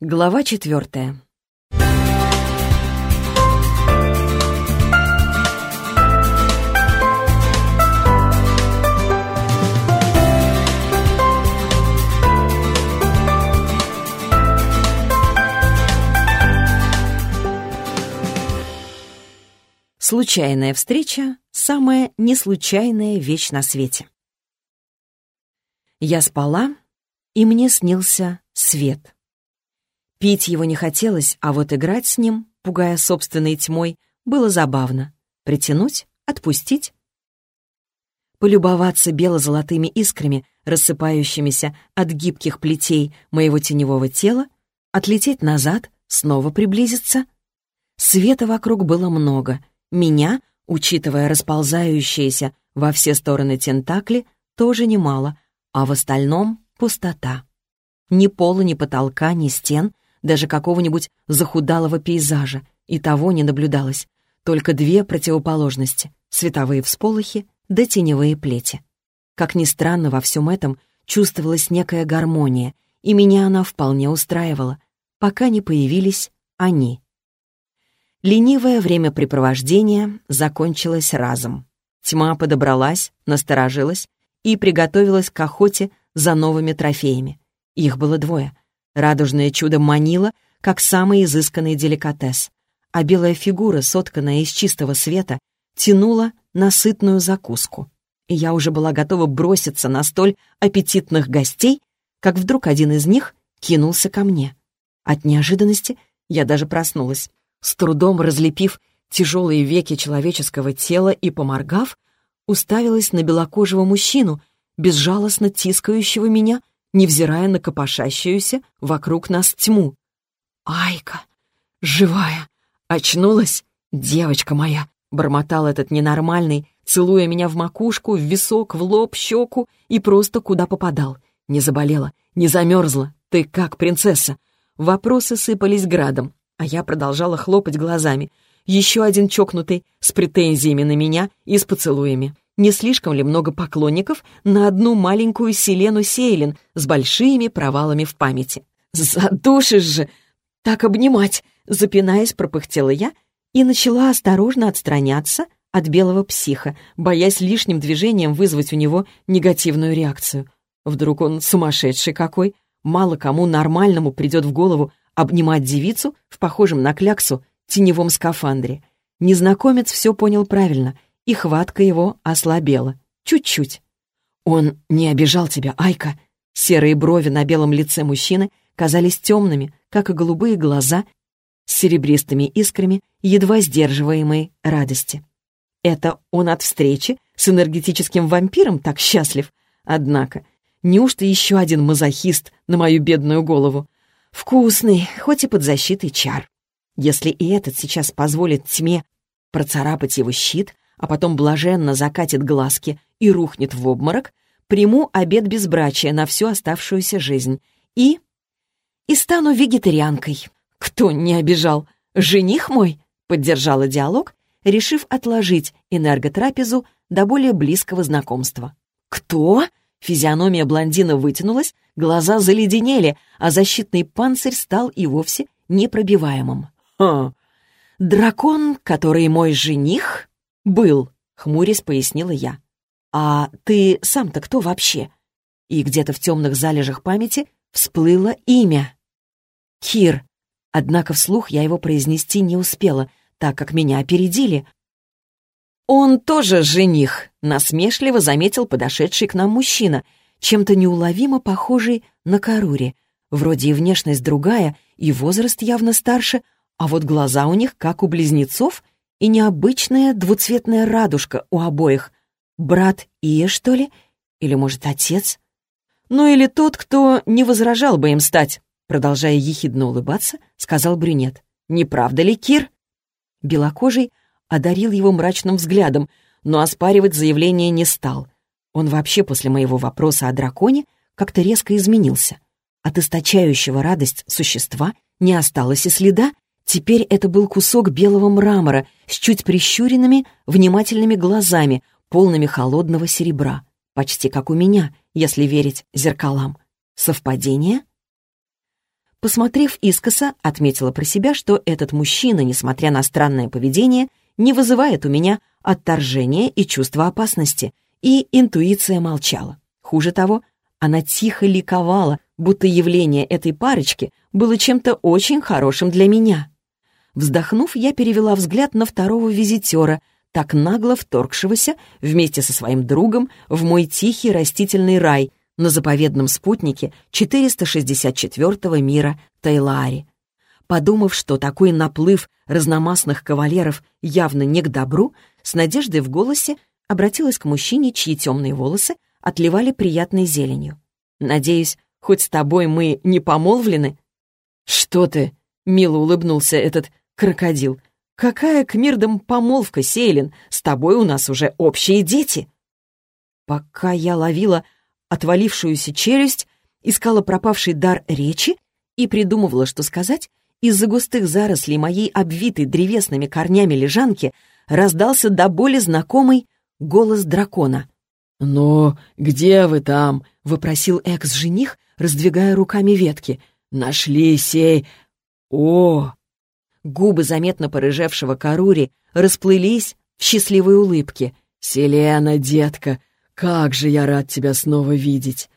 Глава четвертая. Случайная встреча — самая неслучайная вещь на свете. Я спала, и мне снился свет. Пить его не хотелось, а вот играть с ним, пугая собственной тьмой, было забавно. Притянуть, отпустить. Полюбоваться бело-золотыми искрами, рассыпающимися от гибких плетей моего теневого тела, отлететь назад, снова приблизиться. Света вокруг было много. Меня, учитывая расползающиеся во все стороны тентакли, тоже немало, а в остальном — пустота. Ни пола, ни потолка, ни стен, даже какого-нибудь захудалого пейзажа, и того не наблюдалось. Только две противоположности — световые всполохи да теневые плети. Как ни странно, во всем этом чувствовалась некая гармония, и меня она вполне устраивала, пока не появились они. Ленивое времяпрепровождение закончилось разом. Тьма подобралась, насторожилась и приготовилась к охоте за новыми трофеями. Их было двое. Радужное чудо манило, как самый изысканный деликатес, а белая фигура, сотканная из чистого света, тянула на сытную закуску. И я уже была готова броситься на столь аппетитных гостей, как вдруг один из них кинулся ко мне. От неожиданности я даже проснулась. С трудом разлепив тяжелые веки человеческого тела и поморгав, уставилась на белокожего мужчину, безжалостно тискающего меня, невзирая на копошащуюся вокруг нас тьму. «Айка! Живая! Очнулась? Девочка моя!» — бормотал этот ненормальный, целуя меня в макушку, в висок, в лоб, щеку и просто куда попадал. Не заболела, не замерзла. Ты как, принцесса? Вопросы сыпались градом, а я продолжала хлопать глазами — еще один чокнутый, с претензиями на меня и с поцелуями. Не слишком ли много поклонников на одну маленькую Селену Сейлин с большими провалами в памяти? «Задушишь же! Так обнимать!» Запинаясь, пропыхтела я и начала осторожно отстраняться от белого психа, боясь лишним движением вызвать у него негативную реакцию. Вдруг он сумасшедший какой, мало кому нормальному придет в голову обнимать девицу в похожем на кляксу теневом скафандре. Незнакомец все понял правильно, и хватка его ослабела. Чуть-чуть. «Он не обижал тебя, Айка!» Серые брови на белом лице мужчины казались темными, как и голубые глаза с серебристыми искрами едва сдерживаемой радости. Это он от встречи с энергетическим вампиром так счастлив? Однако, неужто еще один мазохист на мою бедную голову? Вкусный, хоть и под защитой чар. Если и этот сейчас позволит тьме процарапать его щит, а потом блаженно закатит глазки и рухнет в обморок, приму обед безбрачия на всю оставшуюся жизнь и... и стану вегетарианкой. Кто не обижал? Жених мой? Поддержала диалог, решив отложить энерготрапезу до более близкого знакомства. «Кто?» Физиономия блондина вытянулась, глаза заледенели, а защитный панцирь стал и вовсе непробиваемым. «Ха! Дракон, который мой жених, был», — хмурясь пояснила я. «А ты сам-то кто вообще?» И где-то в темных залежах памяти всплыло имя. «Кир». Однако вслух я его произнести не успела, так как меня опередили. «Он тоже жених», — насмешливо заметил подошедший к нам мужчина, чем-то неуловимо похожий на Карури. Вроде и внешность другая, и возраст явно старше, а вот глаза у них, как у близнецов, и необычная двуцветная радужка у обоих. Брат Ия, что ли? Или, может, отец? Ну или тот, кто не возражал бы им стать, продолжая ехидно улыбаться, сказал брюнет. «Не правда ли, Кир?» Белокожий одарил его мрачным взглядом, но оспаривать заявление не стал. Он вообще после моего вопроса о драконе как-то резко изменился. От источающего радость существа не осталось и следа, Теперь это был кусок белого мрамора с чуть прищуренными, внимательными глазами, полными холодного серебра. Почти как у меня, если верить зеркалам. Совпадение? Посмотрев искоса, отметила про себя, что этот мужчина, несмотря на странное поведение, не вызывает у меня отторжения и чувства опасности, и интуиция молчала. Хуже того, она тихо ликовала, будто явление этой парочки было чем-то очень хорошим для меня. Вздохнув, я перевела взгляд на второго визитера, так нагло вторгшегося вместе со своим другом в мой тихий растительный рай на заповедном спутнике 464-го мира Тайлари. Подумав, что такой наплыв разномастных кавалеров явно не к добру, с надеждой в голосе обратилась к мужчине, чьи темные волосы отливали приятной зеленью. «Надеюсь, хоть с тобой мы не помолвлены?» «Что ты?» — мило улыбнулся этот крокодил. «Какая к мирдам помолвка, Сейлин? С тобой у нас уже общие дети!» Пока я ловила отвалившуюся челюсть, искала пропавший дар речи и придумывала, что сказать, из-за густых зарослей моей обвитой древесными корнями лежанки раздался до боли знакомый голос дракона. «Но где вы там?» — вопросил экс-жених, раздвигая руками ветки. «Нашли сей... О!» Губы заметно порыжевшего Карури расплылись в счастливой улыбке. «Селена, детка, как же я рад тебя снова видеть!»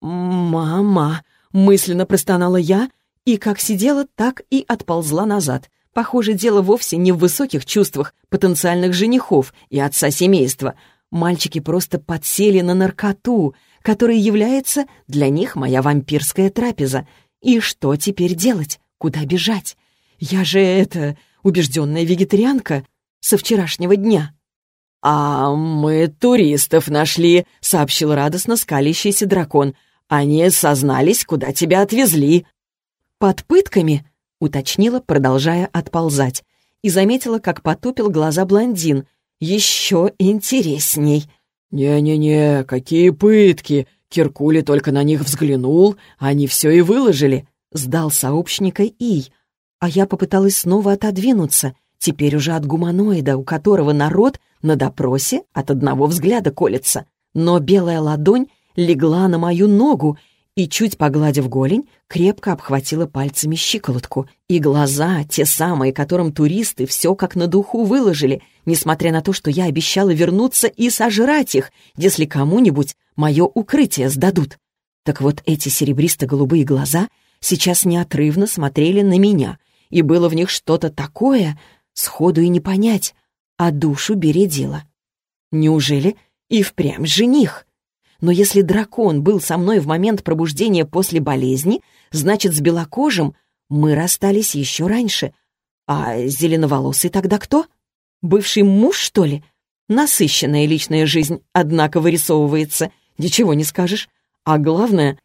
«Мама!» — мысленно простонала я, и как сидела, так и отползла назад. Похоже, дело вовсе не в высоких чувствах потенциальных женихов и отца семейства. Мальчики просто подсели на наркоту, которая является для них моя вампирская трапеза. И что теперь делать? Куда бежать? Я же это, убежденная вегетарианка со вчерашнего дня. «А мы туристов нашли», — сообщил радостно скалящийся дракон. «Они сознались, куда тебя отвезли». «Под пытками?» — уточнила, продолжая отползать. И заметила, как потупил глаза блондин. «Еще интересней». «Не-не-не, какие пытки!» Киркули только на них взглянул, они все и выложили. Сдал сообщника Ий. А я попыталась снова отодвинуться, теперь уже от гуманоида, у которого народ на допросе от одного взгляда колется. Но белая ладонь легла на мою ногу и, чуть погладив голень, крепко обхватила пальцами щиколотку. И глаза, те самые, которым туристы все как на духу выложили, несмотря на то, что я обещала вернуться и сожрать их, если кому-нибудь мое укрытие сдадут. Так вот эти серебристо-голубые глаза сейчас неотрывно смотрели на меня, и было в них что-то такое, сходу и не понять, а душу бередило. Неужели и впрямь жених? Но если дракон был со мной в момент пробуждения после болезни, значит, с белокожим мы расстались еще раньше. А зеленоволосый тогда кто? Бывший муж, что ли? Насыщенная личная жизнь, однако, вырисовывается. Ничего не скажешь. А главное...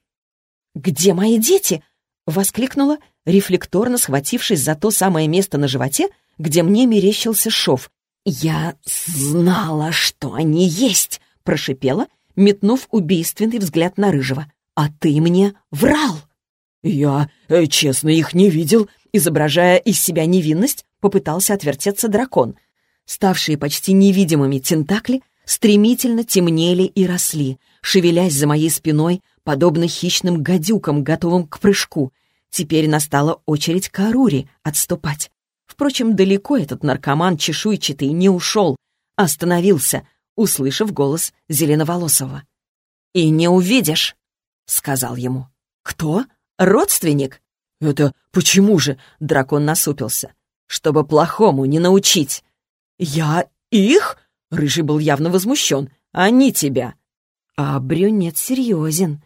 «Где мои дети?» — воскликнула, рефлекторно схватившись за то самое место на животе, где мне мерещился шов. «Я знала, что они есть!» — прошипела — метнув убийственный взгляд на Рыжего. «А ты мне врал!» «Я, э, честно, их не видел», изображая из себя невинность, попытался отвертеться дракон. Ставшие почти невидимыми тентакли стремительно темнели и росли, шевелясь за моей спиной, подобно хищным гадюкам, готовым к прыжку. Теперь настала очередь Карури отступать. Впрочем, далеко этот наркоман чешуйчатый не ушел. Остановился, услышав голос Зеленоволосого. «И не увидишь», — сказал ему. «Кто? Родственник?» «Это почему же?» — дракон насупился. «Чтобы плохому не научить». «Я их?» — Рыжий был явно возмущен. «Они тебя». «А брюнет серьезен.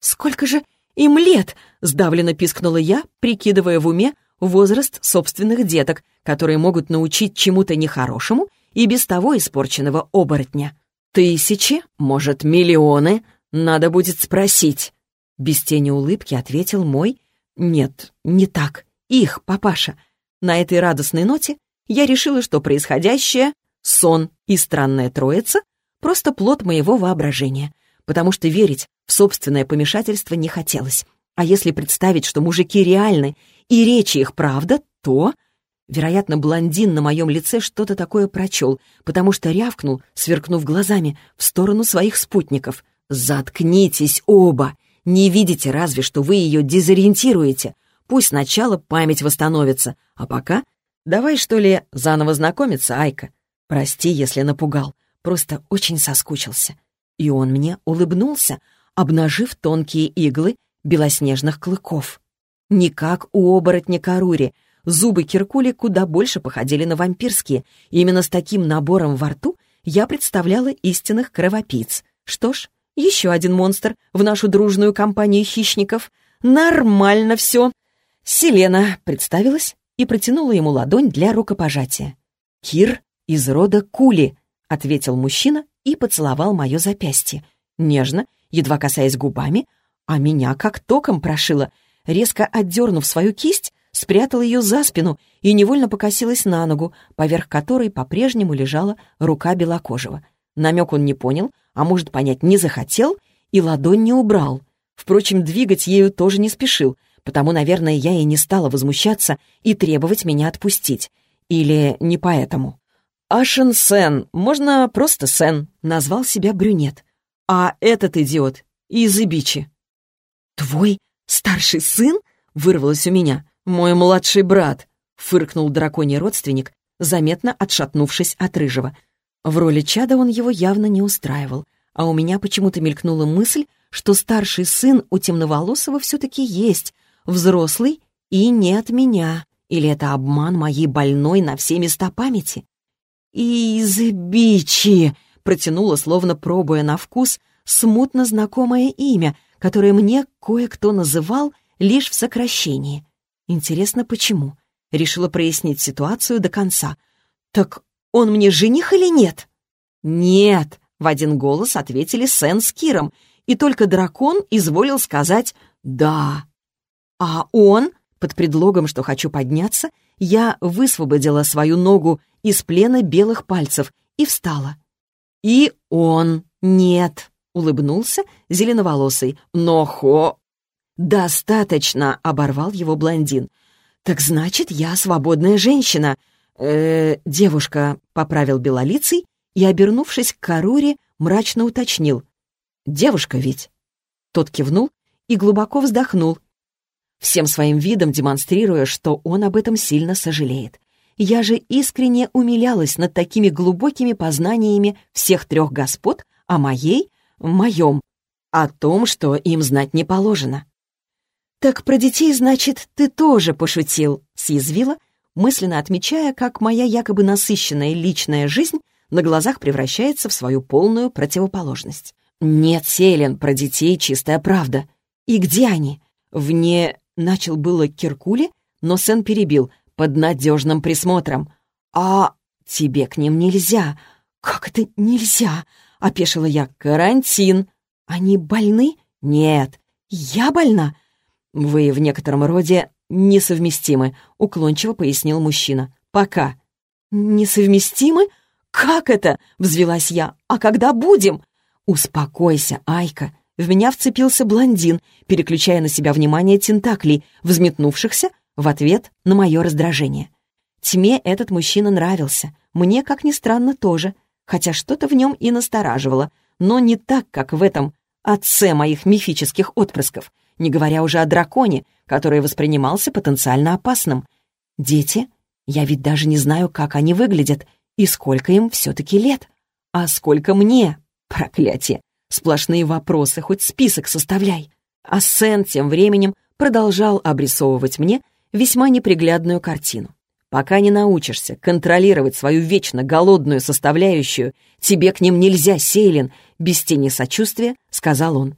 Сколько же им лет?» — сдавленно пискнула я, прикидывая в уме возраст собственных деток, которые могут научить чему-то нехорошему и без того испорченного оборотня. «Тысячи? Может, миллионы? Надо будет спросить». Без тени улыбки ответил мой «Нет, не так. Их, папаша». На этой радостной ноте я решила, что происходящее — сон и странная троица — просто плод моего воображения, потому что верить в собственное помешательство не хотелось. А если представить, что мужики реальны и речи их правда, то Вероятно, блондин на моем лице что-то такое прочел, потому что рявкнул, сверкнув глазами, в сторону своих спутников. «Заткнитесь оба! Не видите разве, что вы ее дезориентируете? Пусть сначала память восстановится, а пока давай, что ли, заново знакомиться, Айка. Прости, если напугал, просто очень соскучился. И он мне улыбнулся, обнажив тонкие иглы белоснежных клыков. Не как у оборотня Карури. Зубы Киркули куда больше походили на вампирские. Именно с таким набором во рту я представляла истинных кровопийц. Что ж, еще один монстр в нашу дружную компанию хищников. Нормально все. Селена представилась и протянула ему ладонь для рукопожатия. «Кир из рода Кули», — ответил мужчина и поцеловал мое запястье. Нежно, едва касаясь губами, а меня как током прошило. Резко отдернув свою кисть, спрятал ее за спину и невольно покосилась на ногу, поверх которой по-прежнему лежала рука белокожего. Намек он не понял, а может понять не захотел, и ладонь не убрал. Впрочем, двигать ею тоже не спешил, потому, наверное, я и не стала возмущаться и требовать меня отпустить. Или не поэтому. «Ашен Сен, можно просто Сен», — назвал себя брюнет. «А этот идиот из Ибичи». «Твой старший сын?» — вырвалось у меня. «Мой младший брат», — фыркнул драконий родственник, заметно отшатнувшись от рыжего. В роли чада он его явно не устраивал, а у меня почему-то мелькнула мысль, что старший сын у темноволосого все-таки есть, взрослый и не от меня. Или это обман моей больной на все места памяти? «Избичи!» — протянула, словно пробуя на вкус, смутно знакомое имя, которое мне кое-кто называл лишь в сокращении. Интересно, почему? Решила прояснить ситуацию до конца. «Так он мне жених или нет?» «Нет», — в один голос ответили Сен с Киром, и только дракон изволил сказать «да». А он, под предлогом, что хочу подняться, я высвободила свою ногу из плена белых пальцев и встала. И он нет, улыбнулся зеленоволосый, но хо... «Достаточно!» — оборвал его блондин. «Так значит, я свободная женщина!» э, девушка», — поправил белолицый и, обернувшись к Каруре, мрачно уточнил. «Девушка ведь?» Тот кивнул и глубоко вздохнул, всем своим видом демонстрируя, что он об этом сильно сожалеет. Я же искренне умилялась над такими глубокими познаниями всех трех господ о моей, моем, о том, что им знать не положено. «Так про детей, значит, ты тоже пошутил», — съязвила, мысленно отмечая, как моя якобы насыщенная личная жизнь на глазах превращается в свою полную противоположность. «Нет, Селен, про детей чистая правда. И где они? Вне Начал было Киркули, но Сен перебил, под надежным присмотром. «А тебе к ним нельзя». «Как это нельзя?» — опешила я. «Карантин». «Они больны?» «Нет». «Я больна?» «Вы в некотором роде несовместимы», — уклончиво пояснил мужчина. «Пока». «Несовместимы? Как это?» — взвелась я. «А когда будем?» «Успокойся, Айка. В меня вцепился блондин, переключая на себя внимание тентаклей, взметнувшихся в ответ на мое раздражение. Тьме этот мужчина нравился, мне, как ни странно, тоже, хотя что-то в нем и настораживало, но не так, как в этом отце моих мифических отпрысков, не говоря уже о драконе, который воспринимался потенциально опасным. Дети? Я ведь даже не знаю, как они выглядят и сколько им все-таки лет. А сколько мне? Проклятие! Сплошные вопросы, хоть список составляй. А Сен тем временем продолжал обрисовывать мне весьма неприглядную картину. Пока не научишься контролировать свою вечно голодную составляющую, тебе к ним нельзя, Сейлин, без тени сочувствия, сказал он.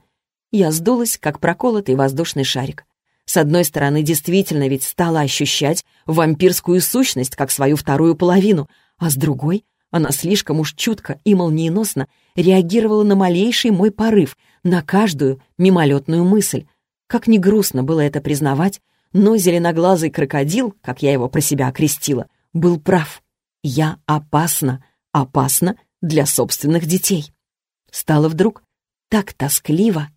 Я сдулась, как проколотый воздушный шарик. С одной стороны, действительно ведь стала ощущать вампирскую сущность, как свою вторую половину, а с другой она слишком уж чутко и молниеносно реагировала на малейший мой порыв, на каждую мимолетную мысль. Как ни грустно было это признавать, но зеленоглазый крокодил, как я его про себя окрестила, был прав. Я опасна, опасна для собственных детей. Стало вдруг так тоскливо.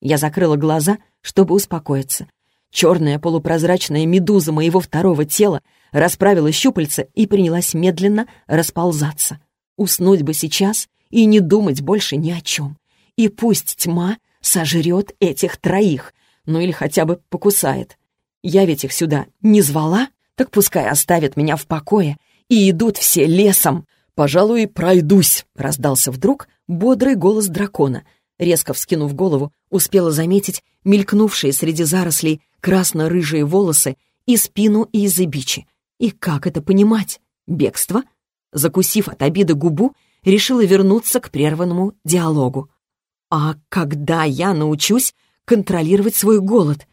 Я закрыла глаза, чтобы успокоиться. Черная полупрозрачная медуза моего второго тела расправила щупальца и принялась медленно расползаться. Уснуть бы сейчас и не думать больше ни о чем. И пусть тьма сожрет этих троих, ну или хотя бы покусает. Я ведь их сюда не звала, так пускай оставят меня в покое и идут все лесом. «Пожалуй, пройдусь», — раздался вдруг бодрый голос дракона. Резко вскинув голову, успела заметить мелькнувшие среди зарослей красно-рыжие волосы и спину Изыбичи. И как это понимать? Бегство? Закусив от обиды губу, решила вернуться к прерванному диалогу. «А когда я научусь контролировать свой голод?»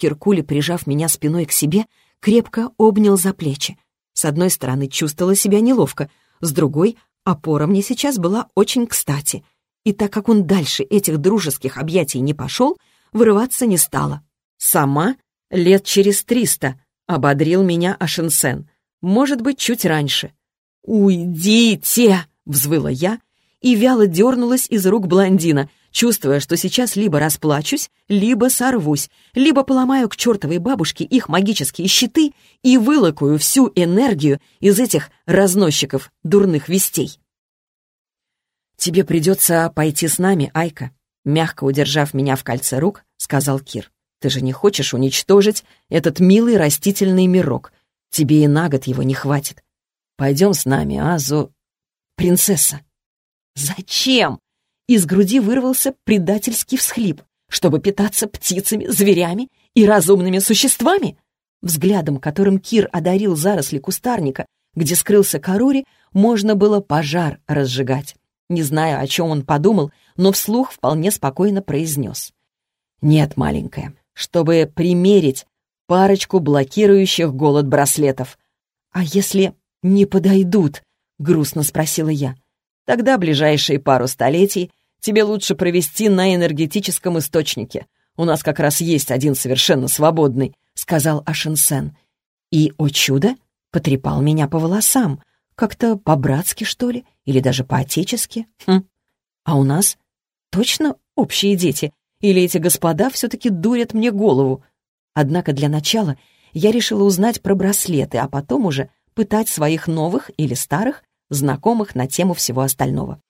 Киркули, прижав меня спиной к себе, крепко обнял за плечи. С одной стороны, чувствовала себя неловко, с другой — опора мне сейчас была очень кстати. И так как он дальше этих дружеских объятий не пошел, вырываться не стала. Сама лет через триста ободрил меня Ашенсен. Может быть, чуть раньше. «Уйдите!» — взвыла я и вяло дернулась из рук блондина, чувствуя, что сейчас либо расплачусь, либо сорвусь, либо поломаю к чертовой бабушке их магические щиты и вылокую всю энергию из этих разносчиков дурных вестей. «Тебе придется пойти с нами, Айка», — мягко удержав меня в кольце рук, сказал Кир. «Ты же не хочешь уничтожить этот милый растительный мирок. Тебе и на год его не хватит. Пойдем с нами, Азу...» «Принцесса». «Зачем?» Из груди вырвался предательский всхлип, чтобы питаться птицами, зверями и разумными существами. Взглядом, которым Кир одарил заросли кустарника, где скрылся Карури, можно было пожар разжигать. Не знаю, о чем он подумал, но вслух вполне спокойно произнес. «Нет, маленькая, чтобы примерить парочку блокирующих голод браслетов. А если не подойдут?» — грустно спросила я. «Тогда ближайшие пару столетий тебе лучше провести на энергетическом источнике. У нас как раз есть один совершенно свободный», — сказал Ашинсен. И, о чудо, потрепал меня по волосам. Как-то по-братски, что ли, или даже по-отечески. Хм. А у нас точно общие дети? Или эти господа все-таки дурят мне голову? Однако для начала я решила узнать про браслеты, а потом уже пытать своих новых или старых знакомых на тему всего остального.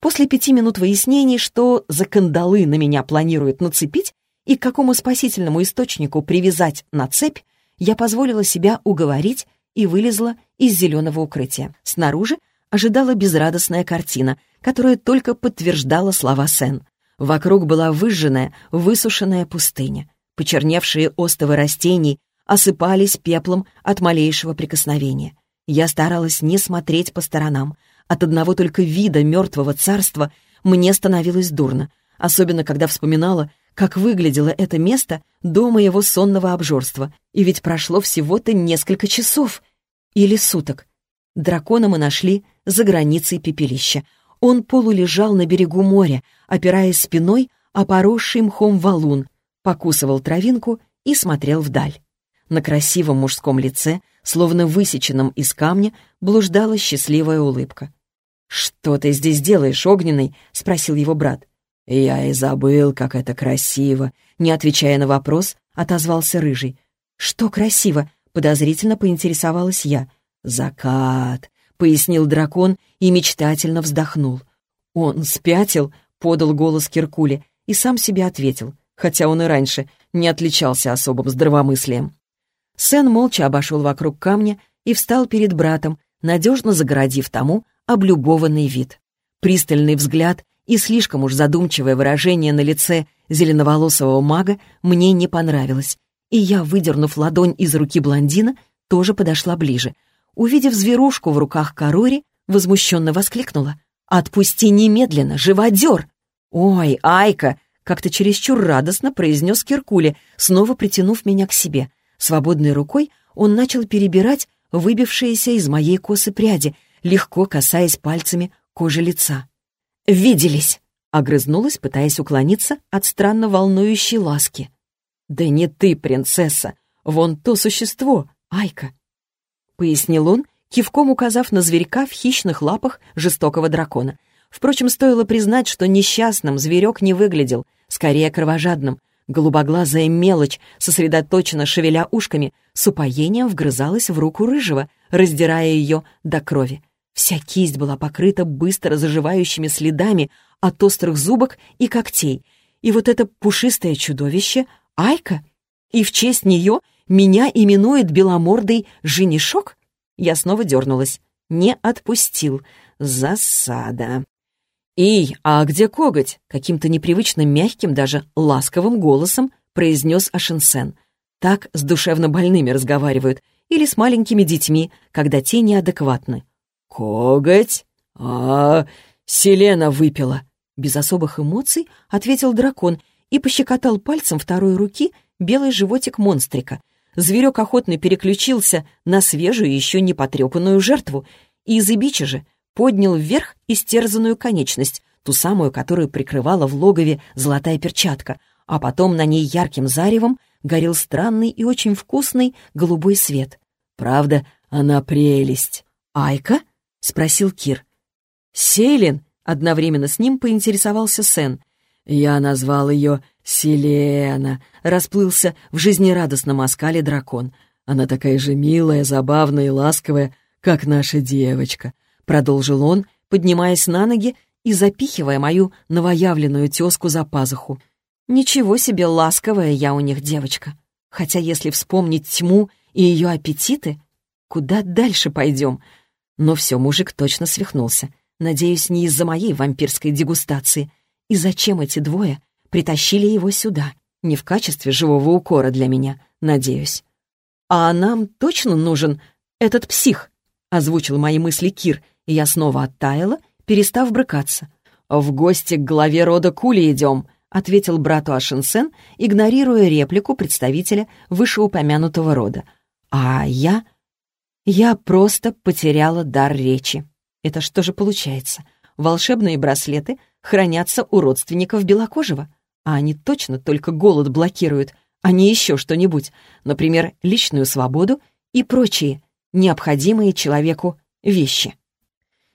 После пяти минут выяснений, что за кандалы на меня планируют нацепить и к какому спасительному источнику привязать на цепь, я позволила себя уговорить и вылезла из зеленого укрытия. Снаружи ожидала безрадостная картина, которая только подтверждала слова Сен. Вокруг была выжженная, высушенная пустыня. Почерневшие остовы растений осыпались пеплом от малейшего прикосновения. Я старалась не смотреть по сторонам, от одного только вида мертвого царства мне становилось дурно, особенно когда вспоминала, как выглядело это место до моего сонного обжорства. И ведь прошло всего-то несколько часов или суток. Дракона мы нашли за границей пепелища. Он полулежал на берегу моря, опираясь спиной о поросший мхом валун, покусывал травинку и смотрел вдаль. На красивом мужском лице, словно высеченном из камня, блуждала счастливая улыбка. «Что ты здесь делаешь, Огненный?» — спросил его брат. «Я и забыл, как это красиво», — не отвечая на вопрос, отозвался Рыжий. «Что красиво?» — подозрительно поинтересовалась я. «Закат», — пояснил дракон и мечтательно вздохнул. «Он спятил?» — подал голос Киркуле и сам себе ответил, хотя он и раньше не отличался особым здравомыслием. Сен молча обошел вокруг камня и встал перед братом, надежно загородив тому облюбованный вид. Пристальный взгляд и слишком уж задумчивое выражение на лице зеленоволосого мага мне не понравилось, и я, выдернув ладонь из руки блондина, тоже подошла ближе. Увидев зверушку в руках Карори, возмущенно воскликнула. «Отпусти немедленно, живодер!» «Ой, Айка!» — как-то чересчур радостно произнес Киркуле, снова притянув меня к себе. Свободной рукой он начал перебирать выбившиеся из моей косы пряди, легко касаясь пальцами кожи лица. «Виделись!» — огрызнулась, пытаясь уклониться от странно волнующей ласки. «Да не ты, принцесса! Вон то существо, Айка!» — пояснил он, кивком указав на зверька в хищных лапах жестокого дракона. Впрочем, стоило признать, что несчастным зверек не выглядел, скорее кровожадным. Голубоглазая мелочь, сосредоточенно шевеля ушками, с упоением вгрызалась в руку рыжего, раздирая ее до крови. Вся кисть была покрыта быстро заживающими следами от острых зубок и когтей. И вот это пушистое чудовище — Айка. И в честь нее Меня именует беломордый женишок? Я снова дернулась. Не отпустил. Засада. «Эй, а где коготь?» — каким-то непривычно мягким, даже ласковым голосом произнес Ашинсен. Так с душевно больными разговаривают. Или с маленькими детьми, когда те неадекватны. «Коготь? А, Селена выпила!» Без особых эмоций ответил дракон и пощекотал пальцем второй руки белый животик монстрика. Зверек охотно переключился на свежую, еще не потрепанную жертву, и из Ибича же поднял вверх истерзанную конечность, ту самую, которую прикрывала в логове золотая перчатка, а потом на ней ярким заревом горел странный и очень вкусный голубой свет. «Правда, она прелесть». «Айка?» — спросил Кир. «Селин?» — одновременно с ним поинтересовался Сен. «Я назвал ее Селена», — расплылся в жизнерадостном оскале дракон. «Она такая же милая, забавная и ласковая, как наша девочка продолжил он, поднимаясь на ноги и запихивая мою новоявленную тезку за пазуху. «Ничего себе ласковая я у них девочка. Хотя если вспомнить тьму и ее аппетиты, куда дальше пойдем?» Но все, мужик точно свихнулся. Надеюсь, не из-за моей вампирской дегустации. И зачем эти двое притащили его сюда? Не в качестве живого укора для меня, надеюсь. «А нам точно нужен этот псих?» — озвучил мои мысли Кир, и я снова оттаяла, перестав брыкаться. «В гости к главе рода Кули идем», — ответил брату Ашинсен, игнорируя реплику представителя вышеупомянутого рода. «А я...» Я просто потеряла дар речи. Это что же получается? Волшебные браслеты хранятся у родственников Белокожего, а они точно только голод блокируют, а не еще что-нибудь, например, личную свободу и прочие необходимые человеку вещи.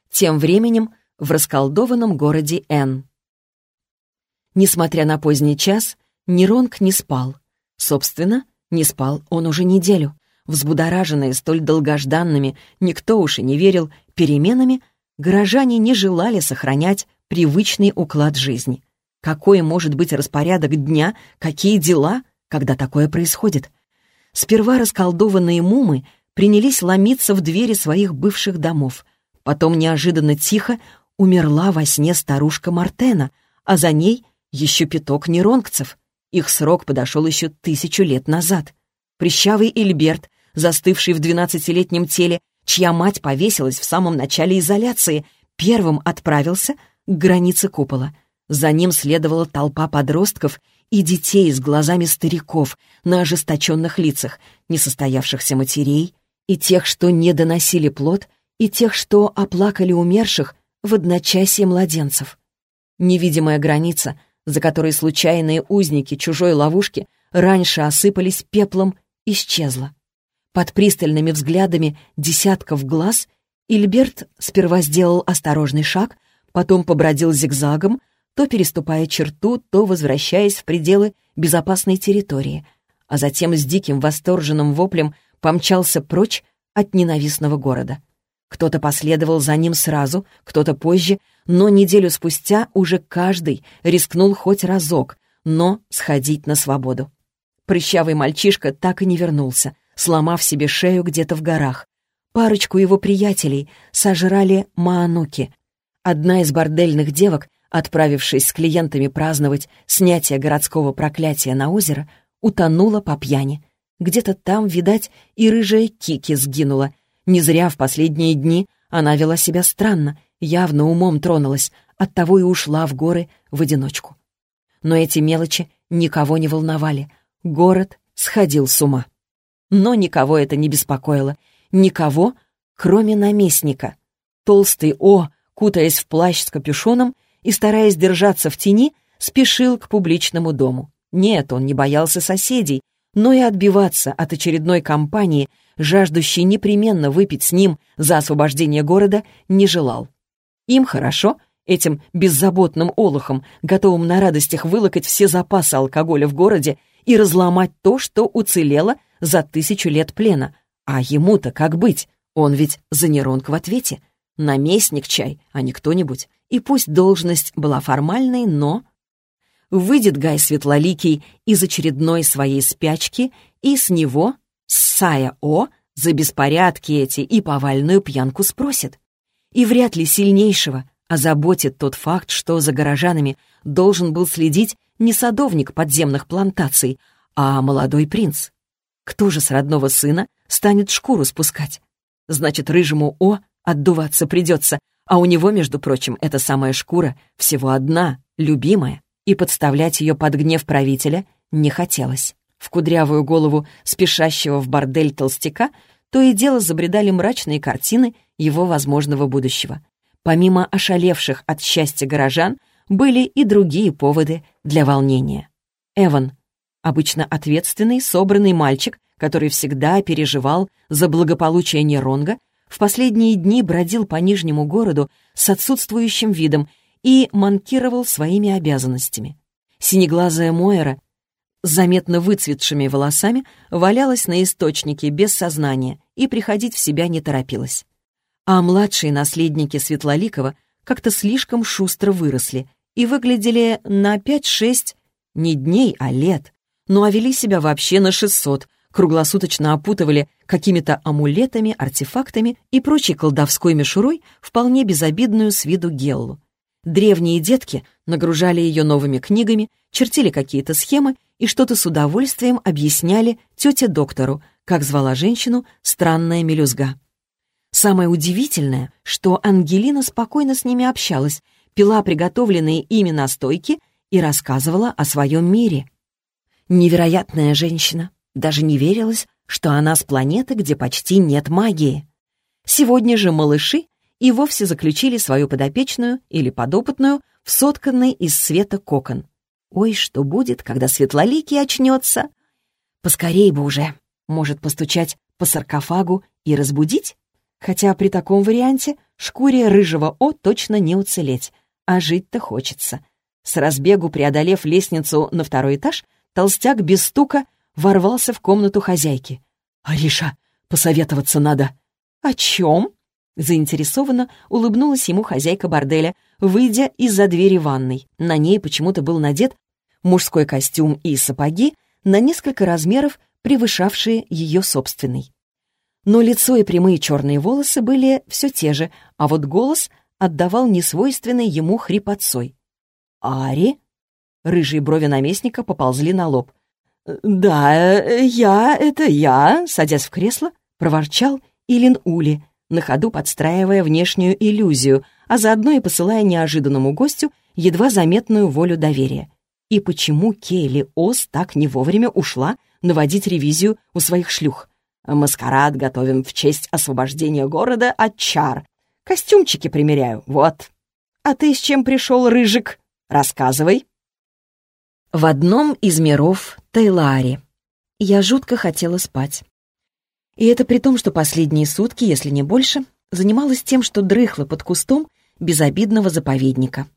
Тем временем в расколдованном городе Н. Несмотря на поздний час, Неронг не спал. Собственно, не спал он уже неделю. Взбудораженные столь долгожданными, никто уж и не верил, переменами, горожане не желали сохранять привычный уклад жизни. Какой может быть распорядок дня, какие дела, когда такое происходит? Сперва расколдованные мумы принялись ломиться в двери своих бывших домов — Потом неожиданно тихо умерла во сне старушка Мартена, а за ней еще пяток неронгцев. Их срок подошел еще тысячу лет назад. Прищавый Эльберт, застывший в двенадцатилетнем теле, чья мать повесилась в самом начале изоляции, первым отправился к границе купола. За ним следовала толпа подростков и детей с глазами стариков на ожесточенных лицах, несостоявшихся матерей и тех, что не доносили плод и тех, что оплакали умерших в одночасье младенцев. Невидимая граница, за которой случайные узники чужой ловушки раньше осыпались пеплом, исчезла. Под пристальными взглядами десятков глаз Ильберт сперва сделал осторожный шаг, потом побродил зигзагом, то переступая черту, то возвращаясь в пределы безопасной территории, а затем с диким восторженным воплем помчался прочь от ненавистного города. Кто-то последовал за ним сразу, кто-то позже, но неделю спустя уже каждый рискнул хоть разок, но сходить на свободу. Прыщавый мальчишка так и не вернулся, сломав себе шею где-то в горах. Парочку его приятелей сожрали маануки. Одна из бордельных девок, отправившись с клиентами праздновать снятие городского проклятия на озеро, утонула по пьяни. Где-то там, видать, и рыжая Кики сгинула — не зря в последние дни она вела себя странно, явно умом тронулась, оттого и ушла в горы в одиночку. Но эти мелочи никого не волновали. Город сходил с ума. Но никого это не беспокоило. Никого, кроме наместника. Толстый О, кутаясь в плащ с капюшоном и стараясь держаться в тени, спешил к публичному дому. Нет, он не боялся соседей, но и отбиваться от очередной компании — жаждущий непременно выпить с ним за освобождение города, не желал. Им хорошо, этим беззаботным олухом, готовым на радостях вылокать все запасы алкоголя в городе и разломать то, что уцелело за тысячу лет плена. А ему-то как быть? Он ведь за Неронг в ответе. Наместник чай, а не кто-нибудь. И пусть должность была формальной, но... Выйдет Гай Светлоликий из очередной своей спячки, и с него Сая О за беспорядки эти и повальную пьянку спросит. И вряд ли сильнейшего озаботит тот факт, что за горожанами должен был следить не садовник подземных плантаций, а молодой принц. Кто же с родного сына станет шкуру спускать? Значит, рыжему О отдуваться придется, а у него, между прочим, эта самая шкура всего одна, любимая, и подставлять ее под гнев правителя не хотелось. В кудрявую голову спешащего в бордель толстяка то и дело забредали мрачные картины его возможного будущего. Помимо ошалевших от счастья горожан, были и другие поводы для волнения. Эван, обычно ответственный, собранный мальчик, который всегда переживал за благополучие Неронга, в последние дни бродил по Нижнему городу с отсутствующим видом и манкировал своими обязанностями. Синеглазая Мойера с заметно выцветшими волосами валялась на источнике без сознания и приходить в себя не торопилась. А младшие наследники Светлоликова как-то слишком шустро выросли и выглядели на 5-6 не дней, а лет, ну а вели себя вообще на 600, круглосуточно опутывали какими-то амулетами, артефактами и прочей колдовской мишурой вполне безобидную с виду Геллу. Древние детки нагружали ее новыми книгами, чертили какие-то схемы и что-то с удовольствием объясняли тете доктору, как звала женщину странная мелюзга. Самое удивительное, что Ангелина спокойно с ними общалась, пила приготовленные ими настойки и рассказывала о своем мире. Невероятная женщина. Даже не верилось, что она с планеты, где почти нет магии. Сегодня же малыши и вовсе заключили свою подопечную или подопытную в сотканный из света кокон. Ой, что будет, когда Светлоликий очнется? Поскорей бы уже. Может постучать по саркофагу и разбудить? Хотя при таком варианте шкуре рыжего О точно не уцелеть, а жить-то хочется. С разбегу преодолев лестницу на второй этаж, толстяк без стука ворвался в комнату хозяйки. «Ариша, посоветоваться надо». «О чем?» Заинтересованно улыбнулась ему хозяйка борделя, выйдя из-за двери ванной. На ней почему-то был надет мужской костюм и сапоги на несколько размеров, превышавшие ее собственный. Но лицо и прямые черные волосы были все те же, а вот голос отдавал несвойственной ему хрипотцой. «Ари?» Рыжие брови наместника поползли на лоб. «Да, я, это я», — садясь в кресло, проворчал Илин Ули, на ходу подстраивая внешнюю иллюзию, а заодно и посылая неожиданному гостю едва заметную волю доверия. И почему Кейли Ос так не вовремя ушла наводить ревизию у своих шлюх? Маскарад готовим в честь освобождения города от чар. Костюмчики примеряю, вот. А ты с чем пришел, Рыжик? Рассказывай. В одном из миров Тайлари. Я жутко хотела спать. И это при том, что последние сутки, если не больше, занималась тем, что дрыхла под кустом безобидного заповедника.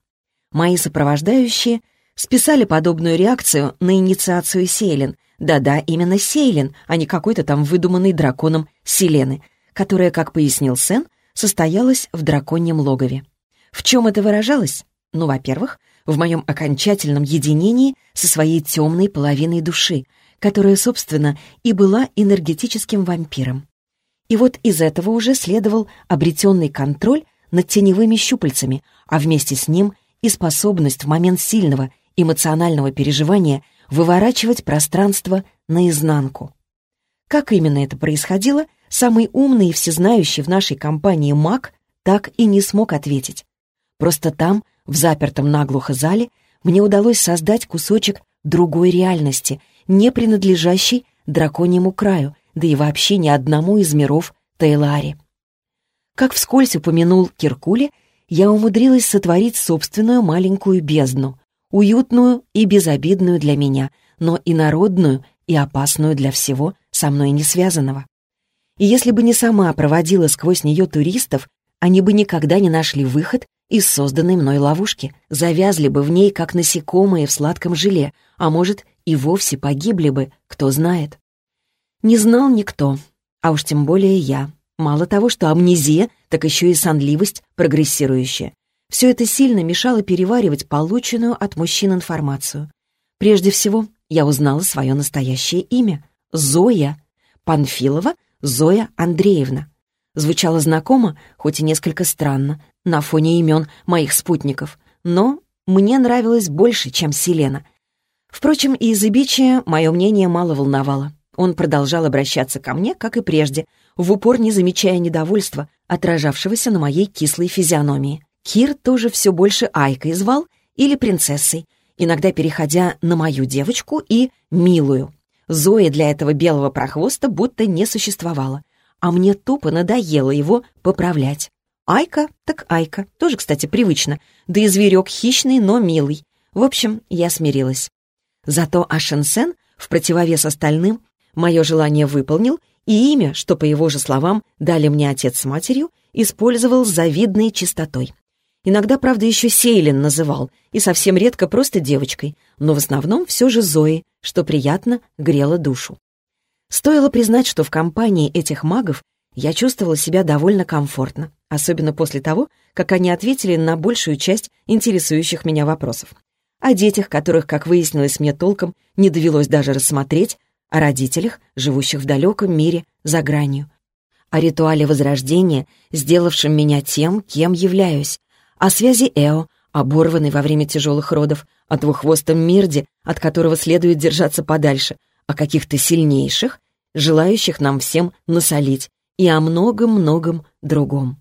Мои сопровождающие списали подобную реакцию на инициацию Сейлин. Да-да, именно Сейлин, а не какой-то там выдуманный драконом Селены, которая, как пояснил Сен, состоялась в драконьем логове. В чем это выражалось? Ну, во-первых, в моем окончательном единении со своей темной половиной души, которая, собственно, и была энергетическим вампиром. И вот из этого уже следовал обретенный контроль над теневыми щупальцами, а вместе с ним и способность в момент сильного эмоционального переживания выворачивать пространство наизнанку. Как именно это происходило, самый умный и всезнающий в нашей компании маг так и не смог ответить. Просто там, в запертом наглухо зале мне удалось создать кусочек другой реальности, не принадлежащей драконьему краю, да и вообще ни одному из миров Тейлари. Как вскользь упомянул Киркули, я умудрилась сотворить собственную маленькую бездну, уютную и безобидную для меня, но и народную и опасную для всего со мной не связанного. И если бы не сама проводила сквозь нее туристов, они бы никогда не нашли выход из созданной мной ловушки, завязли бы в ней, как насекомые в сладком желе, а может, и вовсе погибли бы, кто знает. Не знал никто, а уж тем более я. Мало того, что амнезия, так еще и сонливость прогрессирующая. Все это сильно мешало переваривать полученную от мужчин информацию. Прежде всего, я узнала свое настоящее имя — Зоя. Панфилова Зоя Андреевна. Звучало знакомо, хоть и несколько странно, на фоне имен моих спутников, но мне нравилось больше, чем Селена. Впрочем, и из Ибичия мое мнение мало волновало. Он продолжал обращаться ко мне, как и прежде, в упор не замечая недовольства, отражавшегося на моей кислой физиономии. Кир тоже все больше Айкой звал или принцессой, иногда переходя на мою девочку и милую. Зои для этого белого прохвоста будто не существовало, а мне тупо надоело его поправлять. Айка так Айка, тоже, кстати, привычно, да и зверек хищный, но милый. В общем, я смирилась. Зато Ашенсен, в противовес остальным, мое желание выполнил, и имя, что, по его же словам, дали мне отец с матерью, использовал с завидной чистотой. Иногда, правда, еще Сейлин называл, и совсем редко просто девочкой, но в основном все же Зои, что приятно грело душу. Стоило признать, что в компании этих магов я чувствовала себя довольно комфортно, особенно после того, как они ответили на большую часть интересующих меня вопросов. О детях, которых, как выяснилось, мне толком не довелось даже рассмотреть, о родителях, живущих в далеком мире за гранью, о ритуале возрождения, сделавшем меня тем, кем являюсь, о связи Эо, оборванной во время тяжелых родов, о двуххвостом Мирде, от которого следует держаться подальше, о каких-то сильнейших, желающих нам всем насолить, и о многом-многом другом.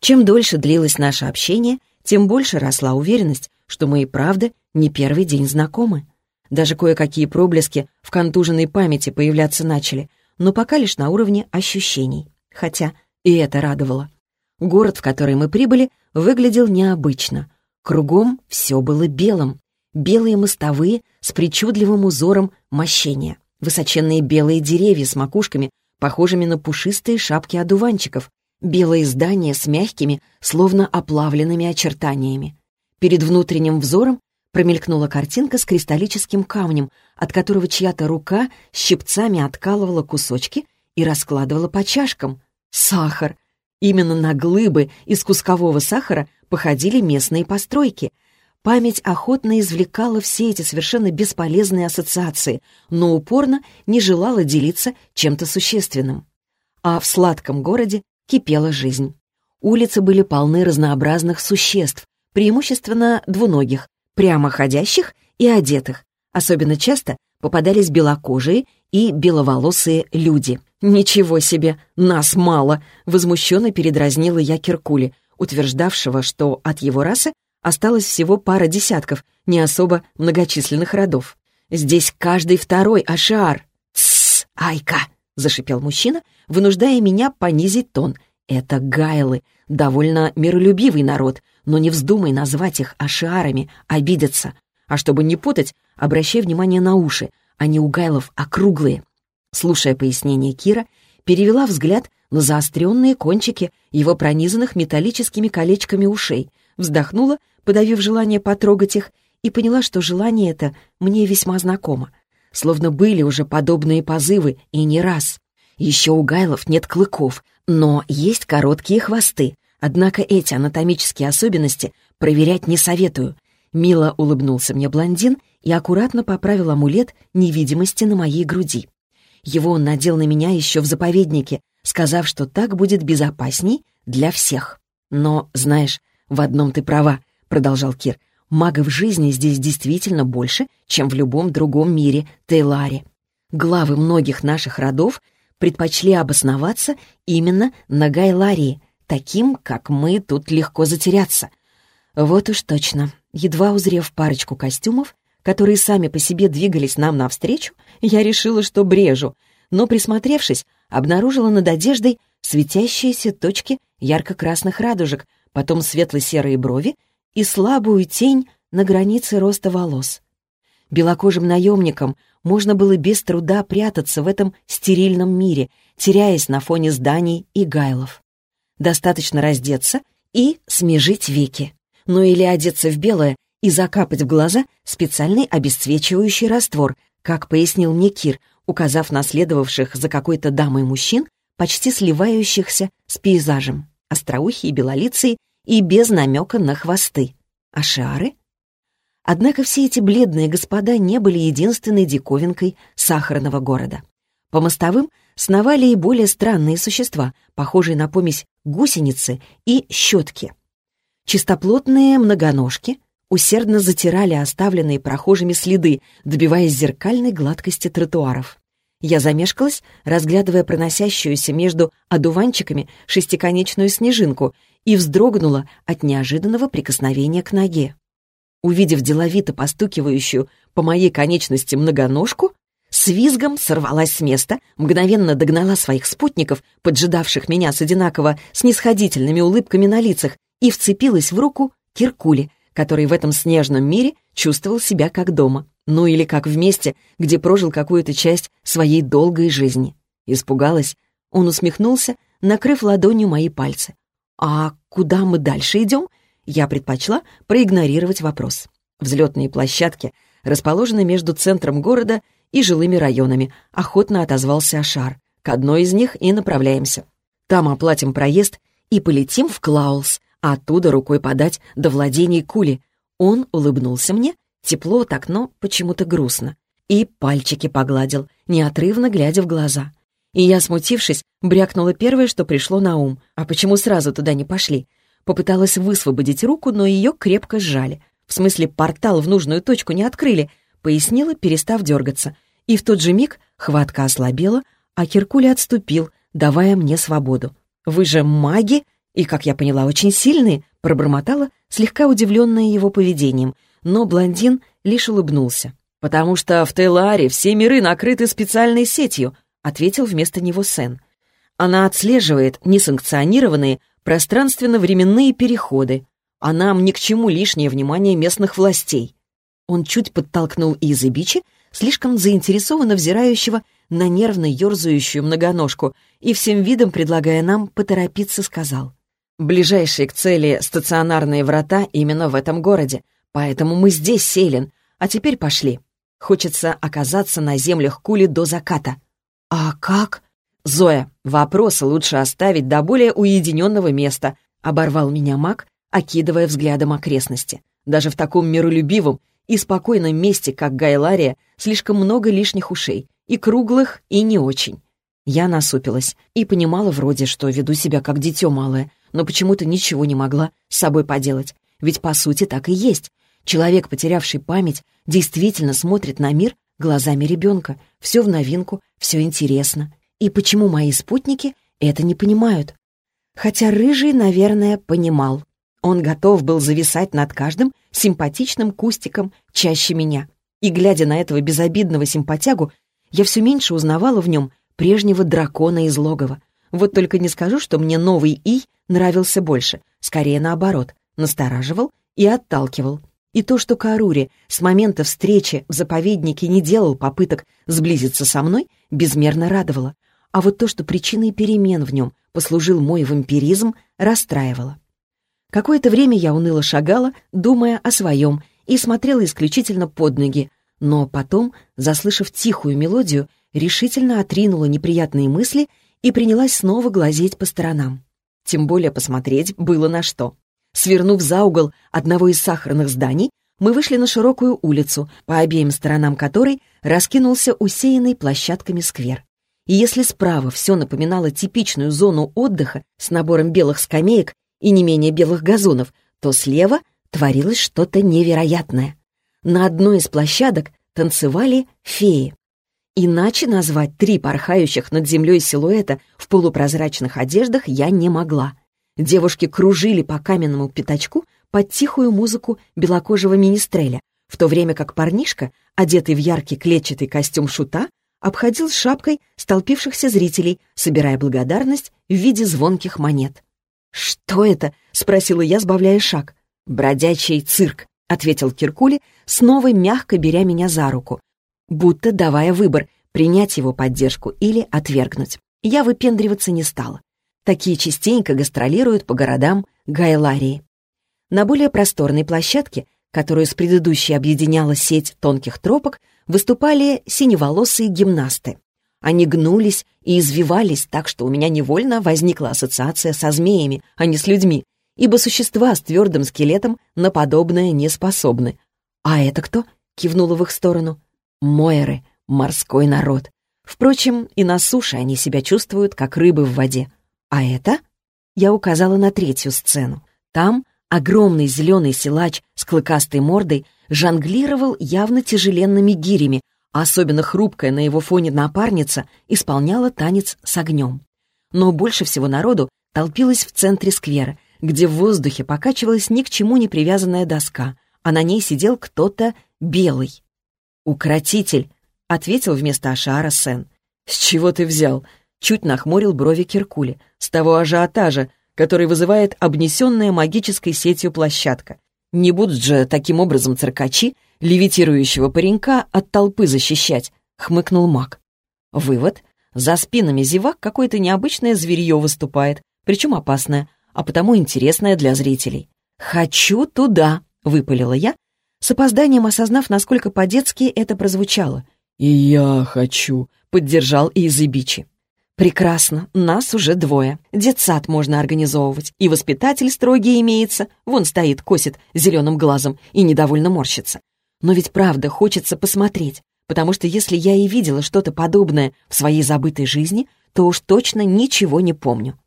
Чем дольше длилось наше общение, тем больше росла уверенность, что мы и правда не первый день знакомы. Даже кое-какие проблески в контуженной памяти появляться начали, но пока лишь на уровне ощущений. Хотя и это радовало. Город, в который мы прибыли, выглядел необычно. Кругом все было белым. Белые мостовые с причудливым узором мощения. Высоченные белые деревья с макушками, похожими на пушистые шапки одуванчиков. Белые здания с мягкими, словно оплавленными очертаниями. Перед внутренним взором промелькнула картинка с кристаллическим камнем, от которого чья-то рука щипцами откалывала кусочки и раскладывала по чашкам. Сахар! Именно на глыбы из кускового сахара походили местные постройки. Память охотно извлекала все эти совершенно бесполезные ассоциации, но упорно не желала делиться чем-то существенным. А в сладком городе кипела жизнь. Улицы были полны разнообразных существ, преимущественно двуногих, прямоходящих и одетых. Особенно часто попадались белокожие и беловолосые люди. «Ничего себе, нас мало!» — возмущенно передразнила я Киркули, утверждавшего, что от его расы осталось всего пара десятков не особо многочисленных родов. «Здесь каждый второй ашиар!» «Тссс, Айка!» — зашипел мужчина, вынуждая меня понизить тон. «Это гайлы, довольно миролюбивый народ, но не вздумай назвать их ашиарами, обидятся. А чтобы не путать, обращай внимание на уши, они у гайлов округлые. Слушая пояснение Кира, перевела взгляд на заостренные кончики его пронизанных металлическими колечками ушей, вздохнула, подавив желание потрогать их, и поняла, что желание это мне весьма знакомо. Словно были уже подобные позывы, и не раз. Еще у гайлов нет клыков, но есть короткие хвосты, Однако эти анатомические особенности проверять не советую. Мило улыбнулся мне блондин и аккуратно поправил амулет невидимости на моей груди. Его он надел на меня еще в заповеднике, сказав, что так будет безопасней для всех. «Но, знаешь, в одном ты права», — продолжал Кир. «Магов жизни здесь действительно больше, чем в любом другом мире Тейларе. Главы многих наших родов предпочли обосноваться именно на Гайларии, Таким, как мы, тут легко затеряться. Вот уж точно. Едва узрев парочку костюмов, которые сами по себе двигались нам навстречу, я решила, что брежу, но, присмотревшись, обнаружила над одеждой светящиеся точки ярко-красных радужек, потом светло-серые брови и слабую тень на границе роста волос. Белокожим наемникам можно было без труда прятаться в этом стерильном мире, теряясь на фоне зданий и гайлов. Достаточно раздеться и смежить веки. Ну или одеться в белое и закапать в глаза специальный обесцвечивающий раствор, как пояснил мне Кир, указав на следовавших за какой-то дамой мужчин, почти сливающихся с пейзажем, остроухие, белолицые и без намека на хвосты. А шары? Однако все эти бледные господа не были единственной диковинкой сахарного города. По мостовым сновали и более странные существа, похожие на помесь гусеницы и щетки. Чистоплотные многоножки усердно затирали оставленные прохожими следы, добиваясь зеркальной гладкости тротуаров. Я замешкалась, разглядывая проносящуюся между одуванчиками шестиконечную снежинку и вздрогнула от неожиданного прикосновения к ноге. Увидев деловито постукивающую по моей конечности многоножку, с визгом сорвалась с места, мгновенно догнала своих спутников, поджидавших меня с одинаково снисходительными улыбками на лицах, и вцепилась в руку Киркули, который в этом снежном мире чувствовал себя как дома ну или как в месте, где прожил какую-то часть своей долгой жизни. Испугалась. Он усмехнулся, накрыв ладонью мои пальцы. «А куда мы дальше идем?» Я предпочла проигнорировать вопрос. Взлетные площадки расположены между центром города и жилыми районами. Охотно отозвался Ашар. К одной из них и направляемся. Там оплатим проезд и полетим в Клаулс, а оттуда рукой подать до владений Кули. Он улыбнулся мне Тепло так, но почему-то грустно. И пальчики погладил, неотрывно глядя в глаза. И я, смутившись, брякнула первое, что пришло на ум. А почему сразу туда не пошли? Попыталась высвободить руку, но ее крепко сжали. В смысле, портал в нужную точку не открыли, пояснила, перестав дергаться. И в тот же миг хватка ослабела, а Киркуля отступил, давая мне свободу. «Вы же маги?» и, как я поняла, очень сильные, пробормотала, слегка удивленная его поведением — но блондин лишь улыбнулся. «Потому что в Тейларе все миры накрыты специальной сетью», ответил вместо него Сен. «Она отслеживает несанкционированные пространственно-временные переходы, а нам ни к чему лишнее внимание местных властей». Он чуть подтолкнул Изы Бичи, слишком заинтересованно взирающего на нервно ерзающую многоножку, и всем видом, предлагая нам поторопиться, сказал. «Ближайшие к цели стационарные врата именно в этом городе. Поэтому мы здесь, Сейлин. А теперь пошли. Хочется оказаться на землях Кули до заката. А как? Зоя, вопросы лучше оставить до более уединенного места, оборвал меня маг, окидывая взглядом окрестности. Даже в таком миролюбивом и спокойном месте, как Гайлария, слишком много лишних ушей, и круглых, и не очень. Я насупилась и понимала вроде, что веду себя как дитё малое, но почему-то ничего не могла с собой поделать. Ведь по сути так и есть. Человек, потерявший память, действительно смотрит на мир глазами ребенка. Все в новинку, все интересно. И почему мои спутники это не понимают? Хотя Рыжий, наверное, понимал. Он готов был зависать над каждым симпатичным кустиком чаще меня. И, глядя на этого безобидного симпатягу, я все меньше узнавала в нем прежнего дракона из логова. Вот только не скажу, что мне новый Ий нравился больше. Скорее наоборот, настораживал и отталкивал. И то, что Карури с момента встречи в заповеднике не делал попыток сблизиться со мной, безмерно радовало. А вот то, что причиной перемен в нем послужил мой вампиризм, расстраивало. Какое-то время я уныло шагала, думая о своем, и смотрела исключительно под ноги, но потом, заслышав тихую мелодию, решительно отринула неприятные мысли и принялась снова глазеть по сторонам. Тем более посмотреть было на что. Свернув за угол одного из сахарных зданий, мы вышли на широкую улицу, по обеим сторонам которой раскинулся усеянный площадками сквер. И если справа все напоминало типичную зону отдыха с набором белых скамеек и не менее белых газонов, то слева творилось что-то невероятное. На одной из площадок танцевали феи. Иначе назвать три порхающих над землей силуэта в полупрозрачных одеждах я не могла. Девушки кружили по каменному пятачку под тихую музыку белокожего министреля, в то время как парнишка, одетый в яркий клетчатый костюм шута, обходил шапкой столпившихся зрителей, собирая благодарность в виде звонких монет. «Что это?» — спросила я, сбавляя шаг. «Бродячий цирк», — ответил Киркули, снова мягко беря меня за руку, будто давая выбор — принять его поддержку или отвергнуть. Я выпендриваться не стала. Такие частенько гастролируют по городам Гайларии. На более просторной площадке, которую с предыдущей объединяла сеть тонких тропок, выступали синеволосые гимнасты. Они гнулись и извивались так, что у меня невольно возникла ассоциация со змеями, а не с людьми, ибо существа с твердым скелетом на подобное не способны. «А это кто?» — кивнула в их сторону. «Мойры, морской народ. Впрочем, и на суше они себя чувствуют, как рыбы в воде. А это? Я указала на третью сцену. Там огромный зеленый силач с клыкастой мордой жонглировал явно тяжеленными гирями, а особенно хрупкая на его фоне напарница исполняла танец с огнем. Но больше всего народу толпилось в центре сквера, где в воздухе покачивалась ни к чему не привязанная доска, а на ней сидел кто-то белый. «Укротитель», — ответил вместо Ашара Сен. «С чего ты взял?» — чуть нахмурил брови Киркули. «С того ажиотажа, который вызывает обнесенная магической сетью площадка. Не будут же таким образом циркачи левитирующего паренька от толпы защищать», — хмыкнул маг. Вывод. За спинами зевак какое-то необычное зверье выступает, причем опасное, а потому интересное для зрителей. «Хочу туда», — выпалила я, с опозданием осознав, насколько по-детски это прозвучало. «И я хочу», — поддержал Изыбичи. «Прекрасно, нас уже двое. Детсад можно организовывать, и воспитатель строгий имеется, вон стоит, косит зеленым глазом и недовольно морщится. Но ведь правда хочется посмотреть, потому что если я и видела что-то подобное в своей забытой жизни, то уж точно ничего не помню.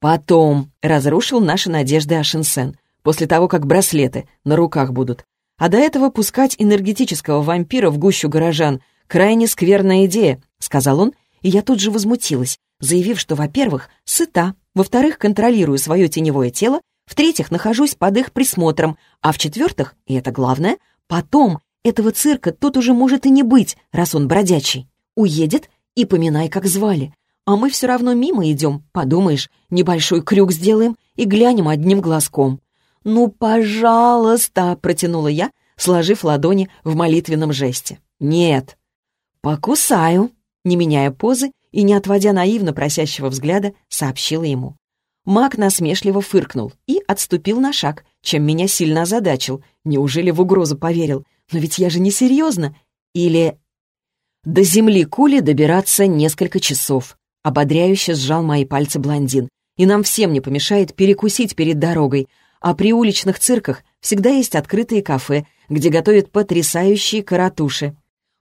Потом разрушил наши надежды Ашинсен, после того, как браслеты на руках будут. А до этого пускать энергетического вампира в гущу горожан — крайне скверная идея, — сказал он, и я тут же возмутилась, заявив, что, во-первых, сыта, во-вторых, контролирую свое теневое тело, в-третьих, нахожусь под их присмотром, а в-четвертых, и это главное, потом этого цирка тут уже может и не быть, раз он бродячий. Уедет и поминай, как звали. А мы все равно мимо идем, подумаешь, небольшой крюк сделаем и глянем одним глазком. «Ну, пожалуйста!» — протянула я, сложив ладони в молитвенном жесте. «Нет». «Покусаю», — не меняя позы и не отводя наивно просящего взгляда, сообщила ему. Маг насмешливо фыркнул и отступил на шаг, чем меня сильно озадачил. Неужели в угрозу поверил? Но ведь я же не серьезно. Или... До земли Кули добираться несколько часов. Ободряюще сжал мои пальцы блондин. И нам всем не помешает перекусить перед дорогой, а при уличных цирках всегда есть открытые кафе, где готовят потрясающие каратуши.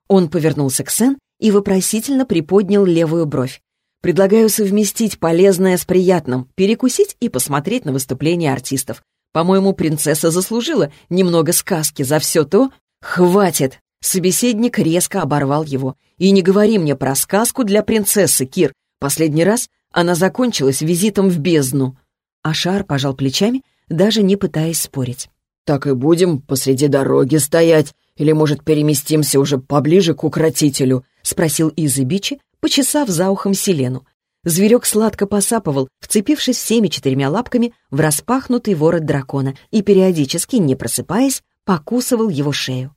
Он повернулся к Сен и вопросительно приподнял левую бровь. «Предлагаю совместить полезное с приятным, перекусить и посмотреть на выступления артистов. По-моему, принцесса заслужила немного сказки за все то...» «Хватит!» Собеседник резко оборвал его. «И не говори мне про сказку для принцессы, Кир. Последний раз она закончилась визитом в бездну». Ашар пожал плечами даже не пытаясь спорить. «Так и будем посреди дороги стоять, или, может, переместимся уже поближе к укротителю?» — спросил Изыбичи, почесав за ухом Селену. Зверек сладко посапывал, вцепившись всеми четырьмя лапками в распахнутый ворот дракона и, периодически, не просыпаясь, покусывал его шею.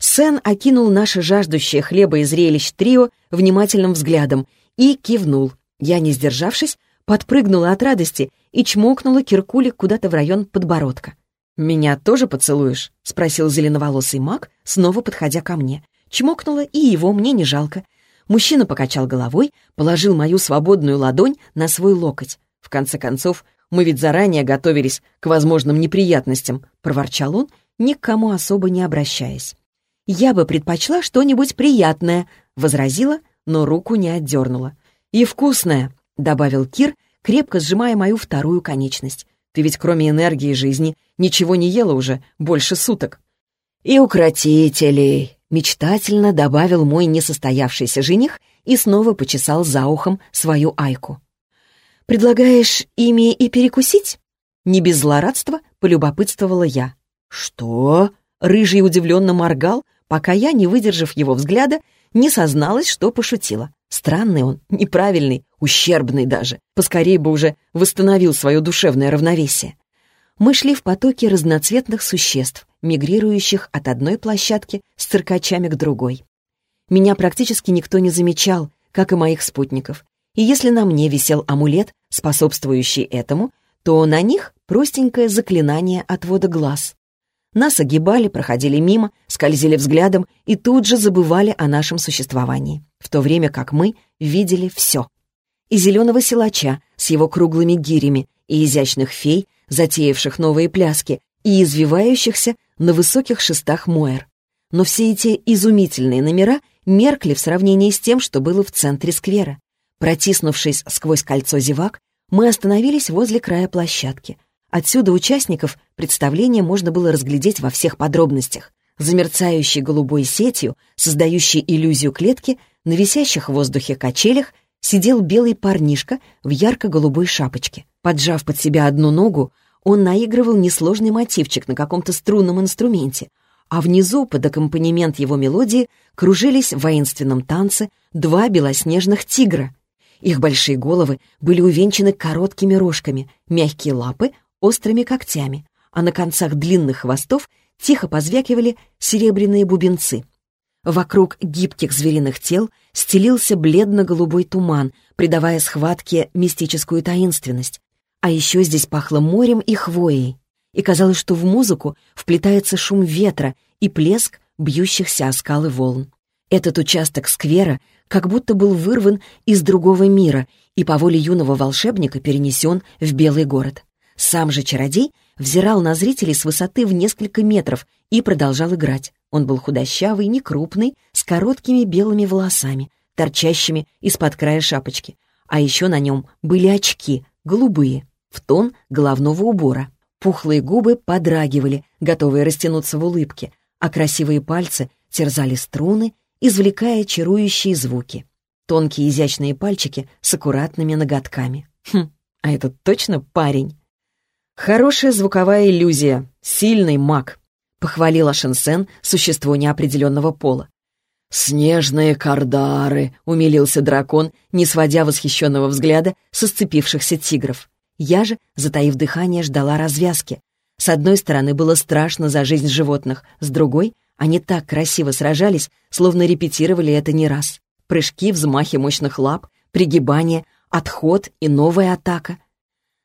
Сен окинул наше жаждущее хлеба и зрелищ трио внимательным взглядом и кивнул. Я, не сдержавшись, подпрыгнула от радости и чмокнула Киркулик куда-то в район подбородка. «Меня тоже поцелуешь?» — спросил зеленоволосый маг, снова подходя ко мне. Чмокнула, и его мне не жалко. Мужчина покачал головой, положил мою свободную ладонь на свой локоть. «В конце концов, мы ведь заранее готовились к возможным неприятностям», — проворчал он, ни к кому особо не обращаясь. «Я бы предпочла что-нибудь приятное», — возразила, но руку не отдернула. «И вкусное», — добавил Кир, крепко сжимая мою вторую конечность. «Ты ведь кроме энергии жизни ничего не ела уже больше суток». «И укротителей», — мечтательно добавил мой несостоявшийся жених и снова почесал за ухом свою Айку. «Предлагаешь ими и перекусить?» Не без злорадства полюбопытствовала я. «Что?» — Рыжий удивленно моргал, пока я, не выдержав его взгляда, не созналась, что пошутила. Странный он, неправильный, ущербный даже. Поскорее бы уже восстановил свое душевное равновесие. Мы шли в потоке разноцветных существ, мигрирующих от одной площадки с циркачами к другой. Меня практически никто не замечал, как и моих спутников. И если на мне висел амулет, способствующий этому, то на них простенькое заклинание отвода глаз. Нас огибали, проходили мимо, скользили взглядом и тут же забывали о нашем существовании, в то время как мы видели все. И зеленого силача с его круглыми гирями, и изящных фей, затеявших новые пляски, и извивающихся на высоких шестах Моэр. Но все эти изумительные номера меркли в сравнении с тем, что было в центре сквера. Протиснувшись сквозь кольцо зевак, мы остановились возле края площадки. Отсюда участников представления можно было разглядеть во всех подробностях. Замерцающей голубой сетью, создающей иллюзию клетки, на висящих в воздухе качелях сидел белый парнишка в ярко-голубой шапочке. Поджав под себя одну ногу, он наигрывал несложный мотивчик на каком-то струнном инструменте, а внизу, под аккомпанемент его мелодии, кружились в воинственном танце два белоснежных тигра. Их большие головы были увенчаны короткими рожками, мягкие лапы — острыми когтями, а на концах длинных хвостов тихо позвякивали серебряные бубенцы. Вокруг гибких звериных тел стелился бледно-голубой туман, придавая схватке мистическую таинственность. А еще здесь пахло морем и хвоей, и казалось, что в музыку вплетается шум ветра и плеск бьющихся о скалы волн. Этот участок сквера как будто был вырван из другого мира и по воле юного волшебника перенесен в Белый город. Сам же чародей взирал на зрителей с высоты в несколько метров и продолжал играть. Он был худощавый, некрупный, с короткими белыми волосами, торчащими из-под края шапочки. А еще на нем были очки, голубые, в тон головного убора. Пухлые губы подрагивали, готовые растянуться в улыбке, а красивые пальцы терзали струны, извлекая чарующие звуки. Тонкие изящные пальчики с аккуратными ноготками. Хм, а это точно парень? Хорошая звуковая иллюзия, сильный маг, похвалила Шенсен существо неопределенного пола. «Снежные кардары!» — умилился дракон, не сводя восхищенного взгляда со сцепившихся тигров. Я же, затаив дыхание, ждала развязки. С одной стороны, было страшно за жизнь животных, с другой — они так красиво сражались, словно репетировали это не раз. Прыжки, взмахи мощных лап, пригибание, отход и новая атака.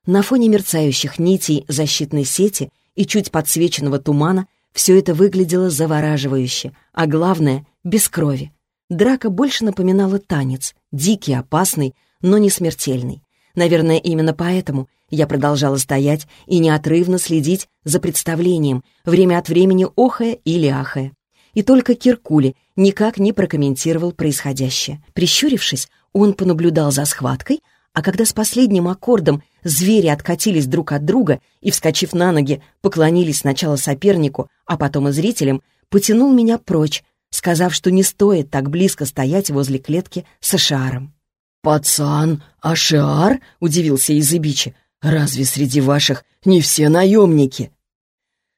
На фоне мерцающих нитей защитной сети и чуть подсвеченного тумана все это выглядело завораживающе, а главное — без крови. Драка больше напоминала танец, дикий, опасный, но не смертельный. Наверное, именно поэтому я продолжала стоять и неотрывно следить за представлением, время от времени охая или ахая. И только Киркули никак не прокомментировал происходящее. Прищурившись, он понаблюдал за схваткой, а когда с последним аккордом звери откатились друг от друга и, вскочив на ноги, поклонились сначала сопернику, а потом и зрителям, потянул меня прочь, сказав, что не стоит так близко стоять возле клетки с Ашиаром. «Пацан, Ашиар?» — удивился Изыбичи. «Разве среди ваших не все наемники?»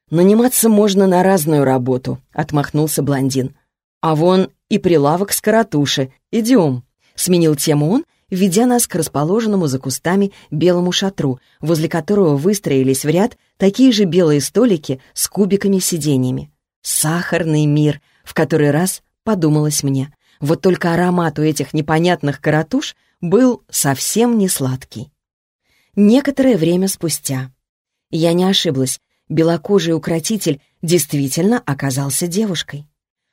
«Наниматься можно на разную работу», — отмахнулся блондин. «А вон и прилавок с каратуши. Идем», — сменил тему он, ведя нас к расположенному за кустами белому шатру, возле которого выстроились в ряд такие же белые столики с кубиками-сиденьями. «Сахарный мир», в который раз подумалось мне — вот только аромат у этих непонятных каратуш был совсем не сладкий. Некоторое время спустя. Я не ошиблась, белокожий укротитель действительно оказался девушкой.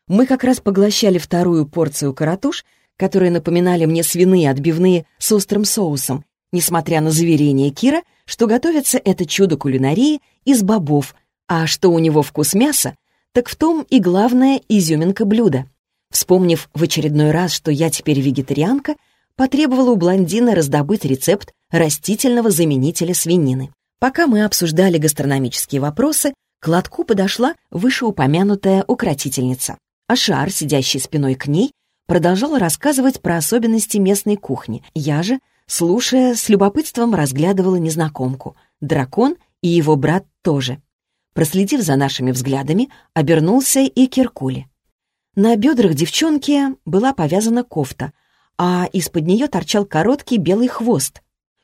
Мы как раз поглощали вторую порцию каратуш, которые напоминали мне свиные отбивные с острым соусом, несмотря на заверение Кира, что готовится это чудо кулинарии из бобов, а что у него вкус мяса, так в том и главная изюминка блюда. Вспомнив в очередной раз, что я теперь вегетарианка, потребовала у блондина раздобыть рецепт растительного заменителя свинины. Пока мы обсуждали гастрономические вопросы, к лотку подошла вышеупомянутая укротительница. А Шар, сидящий спиной к ней, продолжал рассказывать про особенности местной кухни. Я же, слушая, с любопытством разглядывала незнакомку. Дракон и его брат тоже. Проследив за нашими взглядами, обернулся и Киркули. На бедрах девчонки была повязана кофта, а из-под нее торчал короткий белый хвост.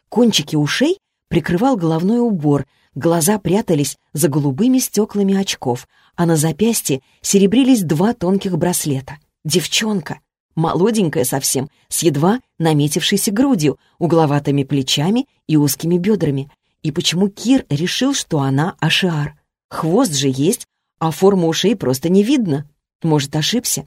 Кончики ушей прикрывал головной убор, глаза прятались за голубыми стеклами очков, а на запястье серебрились два тонких браслета. Девчонка, молоденькая совсем, с едва наметившейся грудью, угловатыми плечами и узкими бедрами. И почему Кир решил, что она Ашиар? Хвост же есть, а форму ушей просто не видно. Может, ошибся?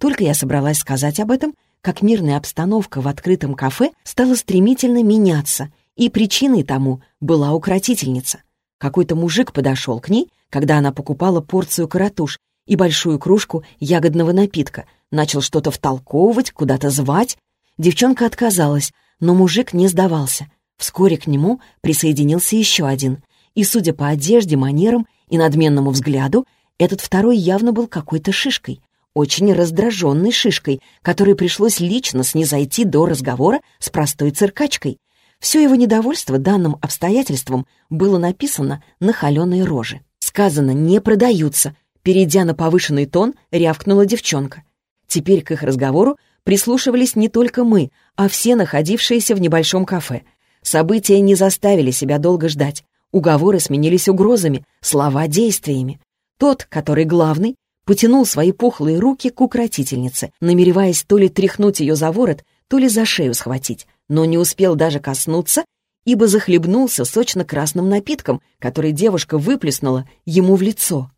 Только я собралась сказать об этом, как мирная обстановка в открытом кафе стала стремительно меняться, и причиной тому была укротительница. Какой-то мужик подошел к ней, когда она покупала порцию каратуш, и большую кружку ягодного напитка, начал что-то втолковывать, куда-то звать. Девчонка отказалась, но мужик не сдавался. Вскоре к нему присоединился еще один, и, судя по одежде, манерам и надменному взгляду, этот второй явно был какой-то шишкой, очень раздраженной шишкой, которой пришлось лично снизойти до разговора с простой циркачкой. Все его недовольство данным обстоятельством было написано на холеной роже. Сказано «не продаются», перейдя на повышенный тон, рявкнула девчонка. Теперь к их разговору прислушивались не только мы, а все находившиеся в небольшом кафе. События не заставили себя долго ждать. Уговоры сменились угрозами, слова — действиями. Тот, который главный, потянул свои пухлые руки к укротительнице, намереваясь то ли тряхнуть ее за ворот, то ли за шею схватить, но не успел даже коснуться, ибо захлебнулся сочно-красным напитком, который девушка выплеснула ему в лицо.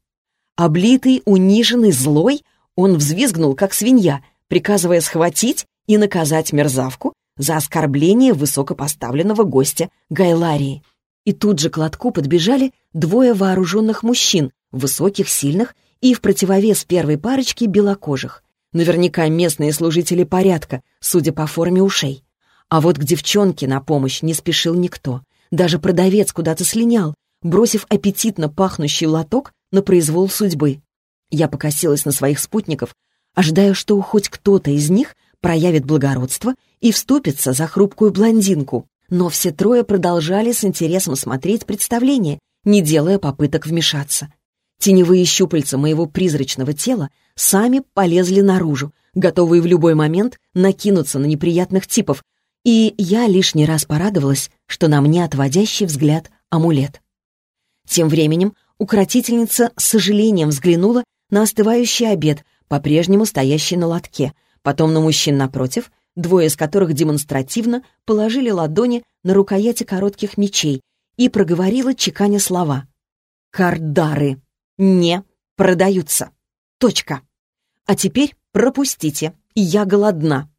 Облитый, униженный, злой, он взвизгнул, как свинья, приказывая схватить и наказать мерзавку за оскорбление высокопоставленного гостя Гайларии. И тут же к лотку подбежали двое вооруженных мужчин, высоких, сильных и в противовес первой парочке белокожих. Наверняка местные служители порядка, судя по форме ушей. А вот к девчонке на помощь не спешил никто. Даже продавец куда-то слинял, бросив аппетитно пахнущий лоток на произвол судьбы. Я покосилась на своих спутников, ожидая, что хоть кто-то из них проявит благородство и вступится за хрупкую блондинку. Но все трое продолжали с интересом смотреть представление, не делая попыток вмешаться. Теневые щупальца моего призрачного тела сами полезли наружу, готовые в любой момент накинуться на неприятных типов, и я лишний раз порадовалась, что на мне отводящий взгляд амулет. Тем временем укротительница с сожалением взглянула на остывающий обед, по-прежнему стоящий на лотке, потом на мужчин напротив, двое из которых демонстративно положили ладони на рукояти коротких мечей и проговорила, чеканя слова. «Кардары!» не продаются. Точка. А теперь пропустите, я голодна».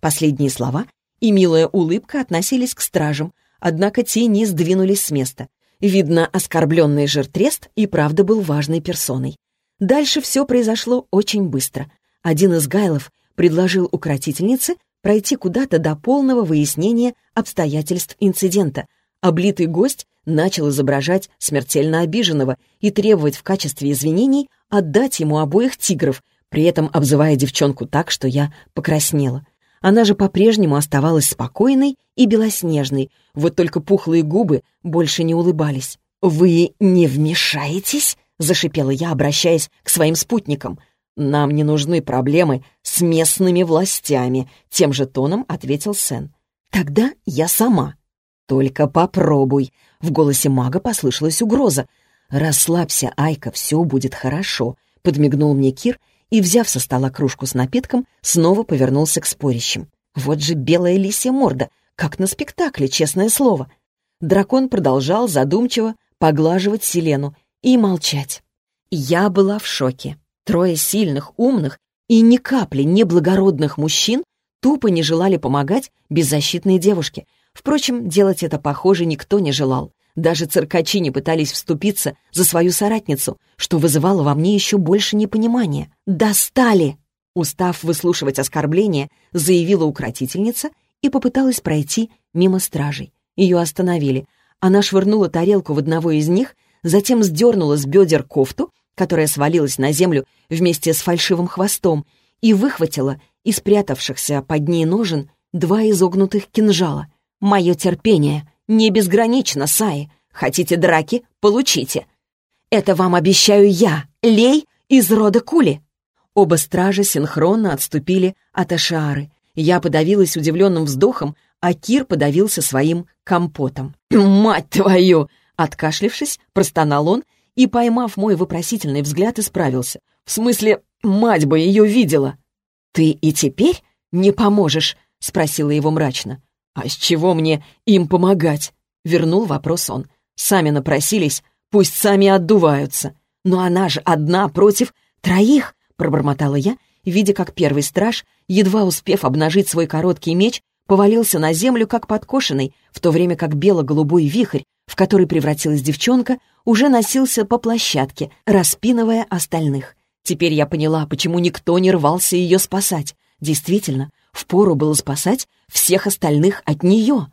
Последние слова и милая улыбка относились к стражам, однако те не сдвинулись с места. Видно, оскорбленный жертрест и правда был важной персоной. Дальше все произошло очень быстро. Один из гайлов предложил укротительнице пройти куда-то до полного выяснения обстоятельств инцидента. Облитый гость начал изображать смертельно обиженного и требовать в качестве извинений отдать ему обоих тигров, при этом обзывая девчонку так, что я покраснела. Она же по-прежнему оставалась спокойной и белоснежной, вот только пухлые губы больше не улыбались. «Вы не вмешаетесь?» — зашипела я, обращаясь к своим спутникам. «Нам не нужны проблемы с местными властями», — тем же тоном ответил Сен. «Тогда я сама». «Только попробуй», в голосе мага послышалась угроза. «Расслабься, Айка, все будет хорошо», — подмигнул мне Кир и, взяв со стола кружку с напитком, снова повернулся к спорящим. «Вот же белая лисья морда, как на спектакле, честное слово». Дракон продолжал задумчиво поглаживать Селену и молчать. Я была в шоке. Трое сильных, умных и ни капли неблагородных мужчин тупо не желали помогать беззащитной девушке — Впрочем, делать это, похоже, никто не желал. Даже циркачи не пытались вступиться за свою соратницу, что вызывало во мне еще больше непонимания. «Достали!» Устав выслушивать оскорбления, заявила укротительница и попыталась пройти мимо стражей. Ее остановили. Она швырнула тарелку в одного из них, затем сдернула с бедер кофту, которая свалилась на землю вместе с фальшивым хвостом, и выхватила из спрятавшихся под ней ножен два изогнутых кинжала — Мое терпение не безгранично, Саи. Хотите драки? Получите. Это вам обещаю я, Лей из рода Кули. Оба стража синхронно отступили от Ашары. Я подавилась удивленным вздохом, а Кир подавился своим компотом. «Мать твою!» Откашлившись, простонал он и, поймав мой вопросительный взгляд, исправился. «В смысле, мать бы ее видела!» «Ты и теперь не поможешь?» — спросила его мрачно. «А с чего мне им помогать?» — вернул вопрос он. «Сами напросились, пусть сами отдуваются. Но она же одна против троих!» — пробормотала я, видя, как первый страж, едва успев обнажить свой короткий меч, повалился на землю, как подкошенный, в то время как бело-голубой вихрь, в который превратилась девчонка, уже носился по площадке, распинывая остальных. Теперь я поняла, почему никто не рвался ее спасать. Действительно, впору было спасать всех остальных от нее.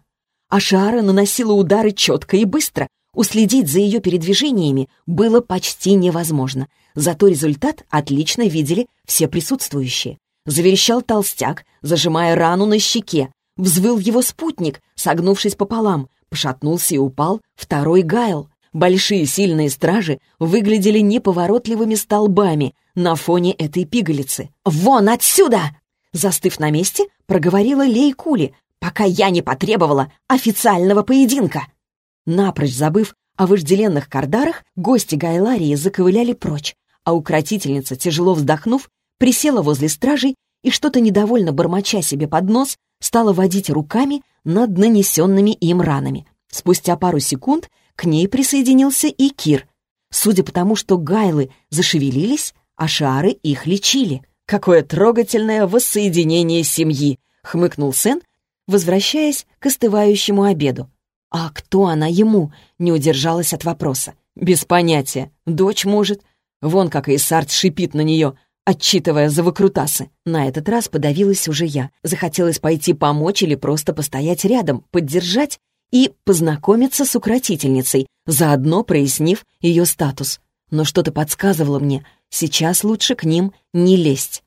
А Шара наносила удары четко и быстро. Уследить за ее передвижениями было почти невозможно. Зато результат отлично видели все присутствующие. Заверещал толстяк, зажимая рану на щеке. Взвыл его спутник, согнувшись пополам. Пошатнулся и упал второй Гайл. Большие сильные стражи выглядели неповоротливыми столбами на фоне этой пигалицы. «Вон отсюда!» Застыв на месте, проговорила Лей Кули, пока я не потребовала официального поединка. Напрочь забыв о вожделенных кардарах, гости Гайларии заковыляли прочь, а укротительница, тяжело вздохнув, присела возле стражей и что-то недовольно бормоча себе под нос, стала водить руками над нанесенными им ранами. Спустя пару секунд к ней присоединился и Кир. Судя по тому, что гайлы зашевелились, а шары их лечили. «Какое трогательное воссоединение семьи!» — хмыкнул Сен, возвращаясь к остывающему обеду. «А кто она ему?» — не удержалась от вопроса. «Без понятия. Дочь, может. Вон как Исарт шипит на нее, отчитывая за выкрутасы. На этот раз подавилась уже я. Захотелось пойти помочь или просто постоять рядом, поддержать и познакомиться с укротительницей, заодно прояснив ее статус. Но что-то подсказывало мне, сейчас лучше к ним не лезть.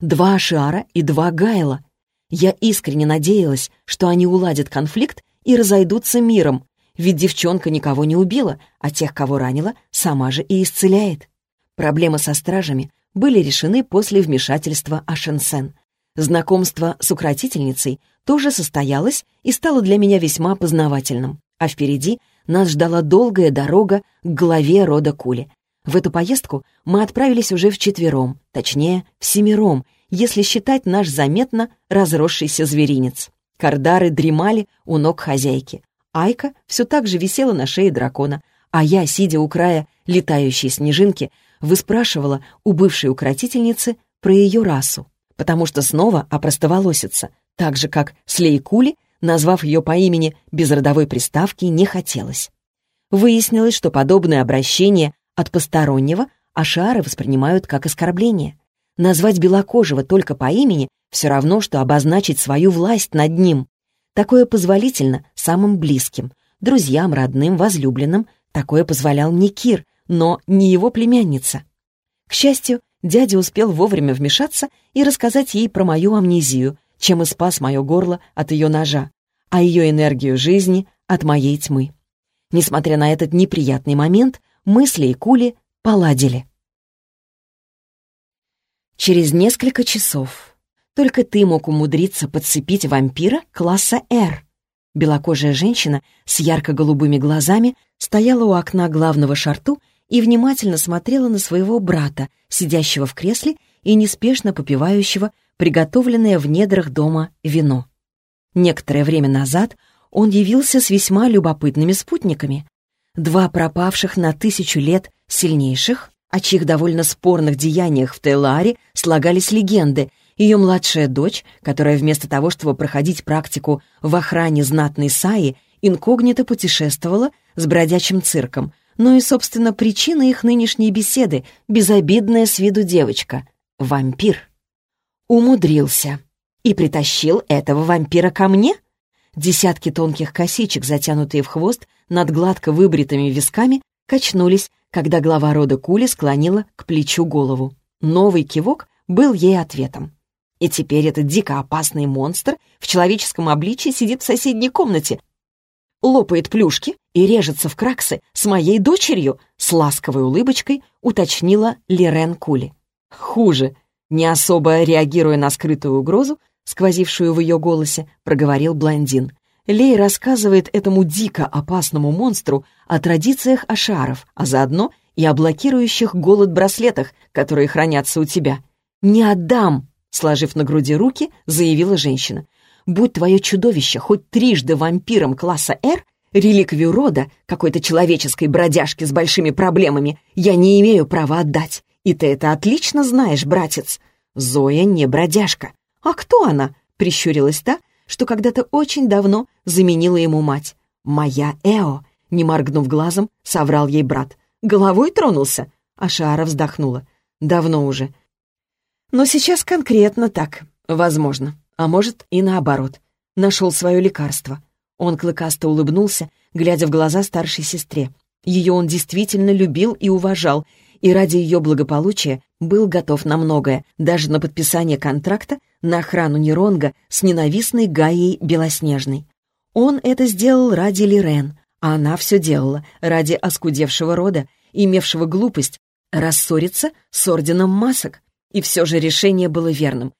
Два Ашиара и два Гайла. Я искренне надеялась, что они уладят конфликт и разойдутся миром, ведь девчонка никого не убила, а тех, кого ранила, сама же и исцеляет. Проблемы со стражами были решены после вмешательства Ашенсен. Знакомство с укротительницей тоже состоялось и стало для меня весьма познавательным. А впереди нас ждала долгая дорога к главе рода Кули. В эту поездку мы отправились уже вчетвером, точнее, всемиром, если считать наш заметно разросшийся зверинец. Кардары дремали у ног хозяйки. Айка все так же висела на шее дракона, а я, сидя у края летающей снежинки, выспрашивала у бывшей укротительницы про ее расу, потому что снова опростоволоситься, так же, как Слейкули, назвав ее по имени без родовой приставки, не хотелось. Выяснилось, что подобное обращение от постороннего ашары воспринимают как оскорбление. Назвать белокожего только по имени все равно, что обозначить свою власть над ним. Такое позволительно самым близким, друзьям, родным, возлюбленным. Такое позволял не Кир, но не его племянница. К счастью, дядя успел вовремя вмешаться и рассказать ей про мою амнезию, чем и спас мое горло от ее ножа, а ее энергию жизни от моей тьмы. Несмотря на этот неприятный момент, мысли и кули поладили. Через несколько часов только ты мог умудриться подцепить вампира класса «Р». Белокожая женщина с ярко-голубыми глазами стояла у окна главного шарту и внимательно смотрела на своего брата, сидящего в кресле и неспешно попивающего приготовленное в недрах дома вино. Некоторое время назад он явился с весьма любопытными спутниками. Два пропавших на тысячу лет сильнейших, о чьих довольно спорных деяниях в Тейларе слагались легенды, ее младшая дочь, которая вместо того, чтобы проходить практику в охране знатной Саи, инкогнито путешествовала с бродячим цирком — но ну и, собственно, причина их нынешней беседы — безобидная с виду девочка — вампир. Умудрился. И притащил этого вампира ко мне? Десятки тонких косичек, затянутые в хвост, над гладко выбритыми висками, качнулись, когда глава рода Кули склонила к плечу голову. Новый кивок был ей ответом. И теперь этот дико опасный монстр в человеческом обличье сидит в соседней комнате, лопает плюшки и режется в краксы с моей дочерью?» С ласковой улыбочкой уточнила Лирен Кули. «Хуже», не особо реагируя на скрытую угрозу, сквозившую в ее голосе, проговорил блондин. Лей рассказывает этому дико опасному монстру о традициях ашаров, а заодно и о блокирующих голод браслетах, которые хранятся у тебя. «Не отдам!» — сложив на груди руки, заявила женщина. Будь твое чудовище хоть трижды вампиром класса «Р», реликвию рода, какой-то человеческой бродяжки с большими проблемами, я не имею права отдать. И ты это отлично знаешь, братец. Зоя не бродяжка. А кто она? Прищурилась та, что когда-то очень давно заменила ему мать. «Моя Эо», — не моргнув глазом, соврал ей брат. «Головой тронулся?» А Шара вздохнула. Давно уже. Но сейчас конкретно так. Возможно. А может, и наоборот. Нашел свое лекарство. Он клыкасто улыбнулся, глядя в глаза старшей сестре. Ее он действительно любил и уважал, и ради ее благополучия был готов на многое, даже на подписание контракта на охрану Неронга с ненавистной Гаей Белоснежной. Он это сделал ради Лирен, а она все делала ради оскудевшего рода, имевшего глупость рассориться с Орденом Масок. И все же решение было верным.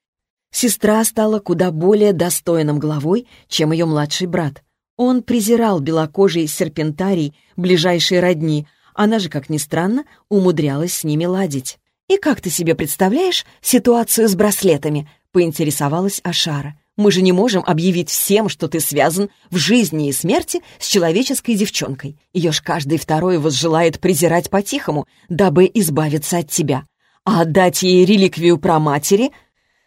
Сестра стала куда более достойным главой, чем ее младший брат. Он презирал белокожий серпентарий ближайшей родни, она же, как ни странно, умудрялась с ними ладить. «И как ты себе представляешь ситуацию с браслетами?» — поинтересовалась Ашара. «Мы же не можем объявить всем, что ты связан в жизни и смерти с человеческой девчонкой. Ее ж каждый второй возжелает презирать по-тихому, дабы избавиться от тебя. А отдать ей реликвию про матери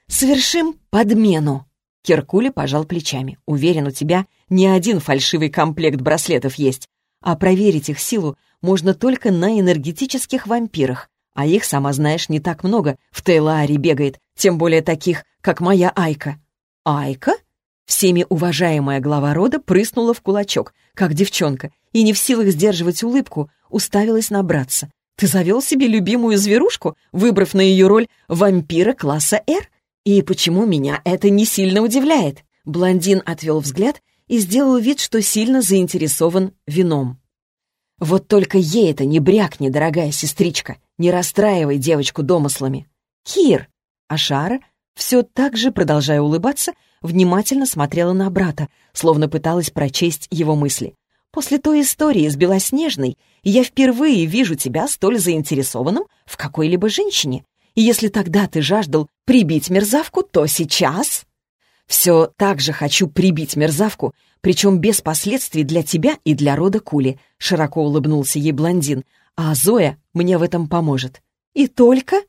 совершим подмену». Киркули пожал плечами. «Уверен, у тебя не один фальшивый комплект браслетов есть, а проверить их силу можно только на энергетических вампирах, а их, сама знаешь, не так много в Тейлааре бегает, тем более таких, как моя Айка». «Айка?» Всеми уважаемая глава рода прыснула в кулачок, как девчонка, и не в силах сдерживать улыбку, уставилась на братца. «Ты завел себе любимую зверушку, выбрав на ее роль вампира класса «Р»? И почему меня это не сильно удивляет?» Блондин отвел взгляд и сделал вид, что сильно заинтересован вином. «Вот только ей это не брякни, дорогая сестричка, не расстраивай девочку домыслами. Кир!» А Шара, все так же, продолжая улыбаться, внимательно смотрела на брата, словно пыталась прочесть его мысли. «После той истории с Белоснежной я впервые вижу тебя столь заинтересованным в какой-либо женщине. И если тогда ты жаждал прибить мерзавку, то сейчас...» Все так же хочу прибить мерзавку, причем без последствий для тебя и для рода Кули», — широко улыбнулся ей блондин. «А Зоя мне в этом поможет». «И только?»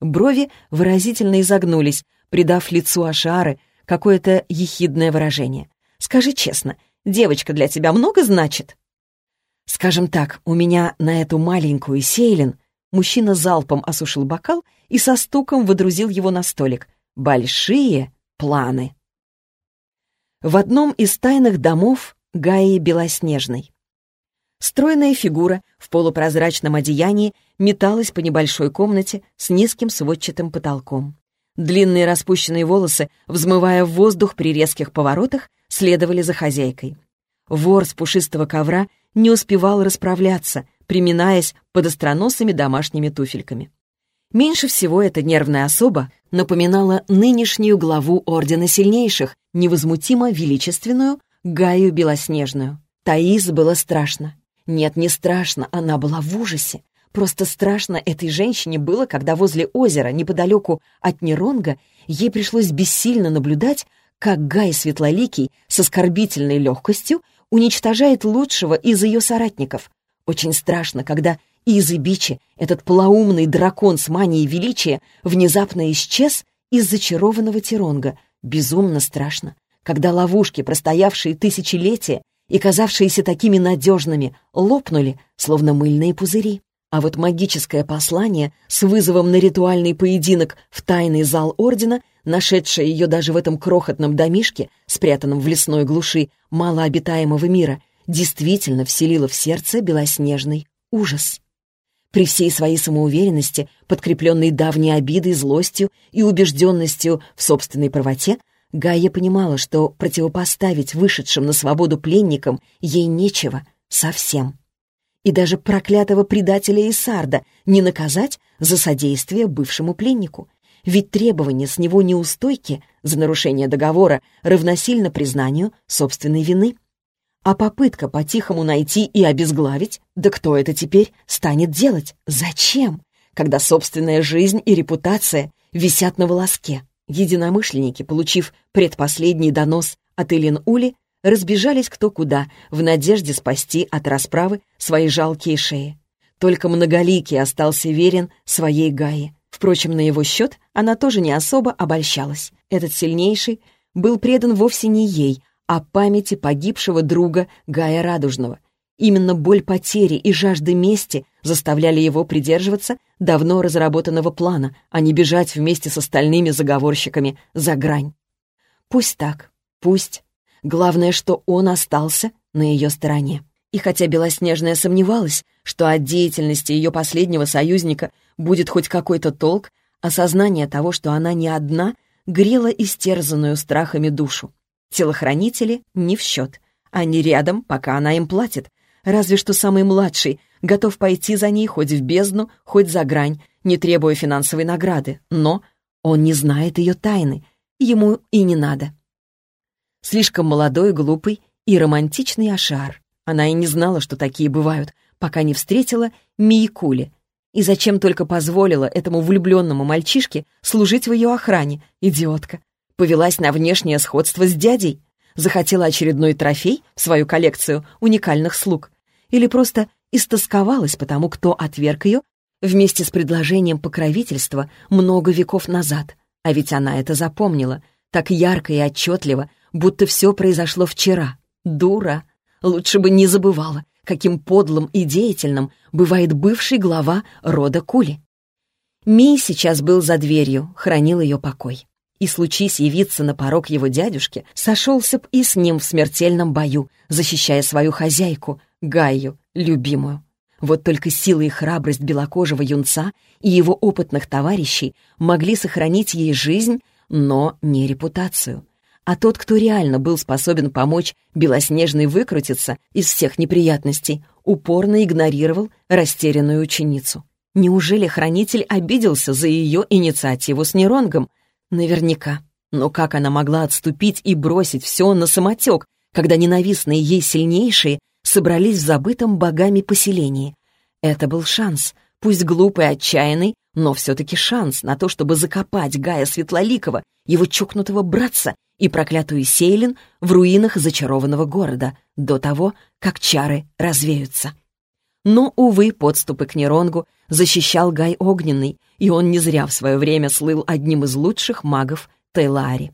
Брови выразительно изогнулись, придав лицу Ашары какое-то ехидное выражение. «Скажи честно, девочка для тебя много значит?» «Скажем так, у меня на эту маленькую Сейлин...» Мужчина залпом осушил бокал и со стуком выдрузил его на столик. «Большие планы» в одном из тайных домов Гаи Белоснежной. Стройная фигура в полупрозрачном одеянии металась по небольшой комнате с низким сводчатым потолком. Длинные распущенные волосы, взмывая в воздух при резких поворотах, следовали за хозяйкой. Вор с пушистого ковра не успевал расправляться, приминаясь под остроносыми домашними туфельками. Меньше всего эта нервная особа напоминала нынешнюю главу Ордена Сильнейших, невозмутимо величественную Гаю Белоснежную. Таис было страшно. Нет, не страшно, она была в ужасе. Просто страшно этой женщине было, когда возле озера, неподалеку от Неронга, ей пришлось бессильно наблюдать, как Гай Светлоликий с оскорбительной легкостью уничтожает лучшего из ее соратников. Очень страшно, когда Изыбичи, этот полоумный дракон с манией величия, внезапно исчез из зачарованного Тиронга. Безумно страшно, когда ловушки, простоявшие тысячелетия и казавшиеся такими надежными, лопнули, словно мыльные пузыри. А вот магическое послание с вызовом на ритуальный поединок в тайный зал Ордена, нашедшее ее даже в этом крохотном домишке, спрятанном в лесной глуши малообитаемого мира, действительно вселило в сердце белоснежный ужас. При всей своей самоуверенности, подкрепленной давней обидой, злостью и убежденностью в собственной правоте, Гайя понимала, что противопоставить вышедшим на свободу пленникам ей нечего совсем. И даже проклятого предателя Исарда не наказать за содействие бывшему пленнику. Ведь требование с него неустойки за нарушение договора равносильно признанию собственной вины. А попытка по-тихому найти и обезглавить, да кто это теперь станет делать? Зачем? Когда собственная жизнь и репутация висят на волоске. Единомышленники, получив предпоследний донос от Илин Ули, разбежались кто куда, в надежде спасти от расправы свои жалкие шеи. Только Многоликий остался верен своей Гае. Впрочем, на его счет она тоже не особо обольщалась. Этот сильнейший был предан вовсе не ей, о памяти погибшего друга Гая Радужного. Именно боль потери и жажда мести заставляли его придерживаться давно разработанного плана, а не бежать вместе с остальными заговорщиками за грань. Пусть так, пусть. Главное, что он остался на ее стороне. И хотя Белоснежная сомневалась, что от деятельности ее последнего союзника будет хоть какой-то толк, осознание того, что она не одна, грело истерзанную страхами душу. Телохранители не в счет. Они рядом, пока она им платит, Разве что самый младший готов пойти за ней хоть в бездну, хоть за грань, не требуя финансовой награды. Но он не знает ее тайны, ему и не надо. Слишком молодой, глупый и романтичный Ашар. Она и не знала, что такие бывают, пока не встретила Миякули. И зачем только позволила этому влюбленному мальчишке служить в ее охране, идиотка. Повелась на внешнее сходство с дядей захотела очередной трофей в свою коллекцию уникальных слуг, или просто истосковалась потому, кто отверг ее вместе с предложением покровительства много веков назад. А ведь она это запомнила, так ярко и отчетливо, будто все произошло вчера. Дура! Лучше бы не забывала, каким подлым и деятельным бывает бывший глава рода Кули. Ми сейчас был за дверью, хранил ее покой и случись явиться на порог его дядюшки, сошелся б и с ним в смертельном бою, защищая свою хозяйку, Гаю, любимую. Вот только сила и храбрость белокожего юнца и его опытных товарищей могли сохранить ей жизнь, но не репутацию. А тот, кто реально был способен помочь Белоснежной выкрутиться из всех неприятностей, упорно игнорировал растерянную ученицу. Неужели хранитель обиделся за ее инициативу с Неронгом, Наверняка. Но как она могла отступить и бросить все на самотек, когда ненавистные ей сильнейшие собрались в забытом богами поселении? Это был шанс, пусть глупый отчаянный, но все-таки шанс на то, чтобы закопать Гая Светлоликова, его чокнутого братца и проклятую Сейлин в руинах зачарованного города, до того, как чары развеются. Но, увы, подступы к Неронгу защищал Гай Огненный, и он не зря в свое время слыл одним из лучших магов Тейлаари.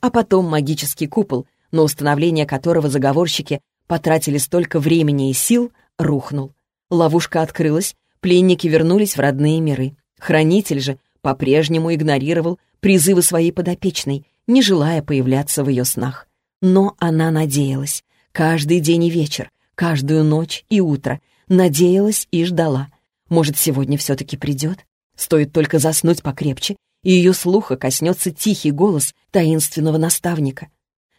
А потом магический купол, на установление которого заговорщики потратили столько времени и сил, рухнул. Ловушка открылась, пленники вернулись в родные миры. Хранитель же по-прежнему игнорировал призывы своей подопечной, не желая появляться в ее снах. Но она надеялась. Каждый день и вечер, каждую ночь и утро. Надеялась и ждала. Может, сегодня все-таки придет? Стоит только заснуть покрепче, и ее слуха коснется тихий голос таинственного наставника.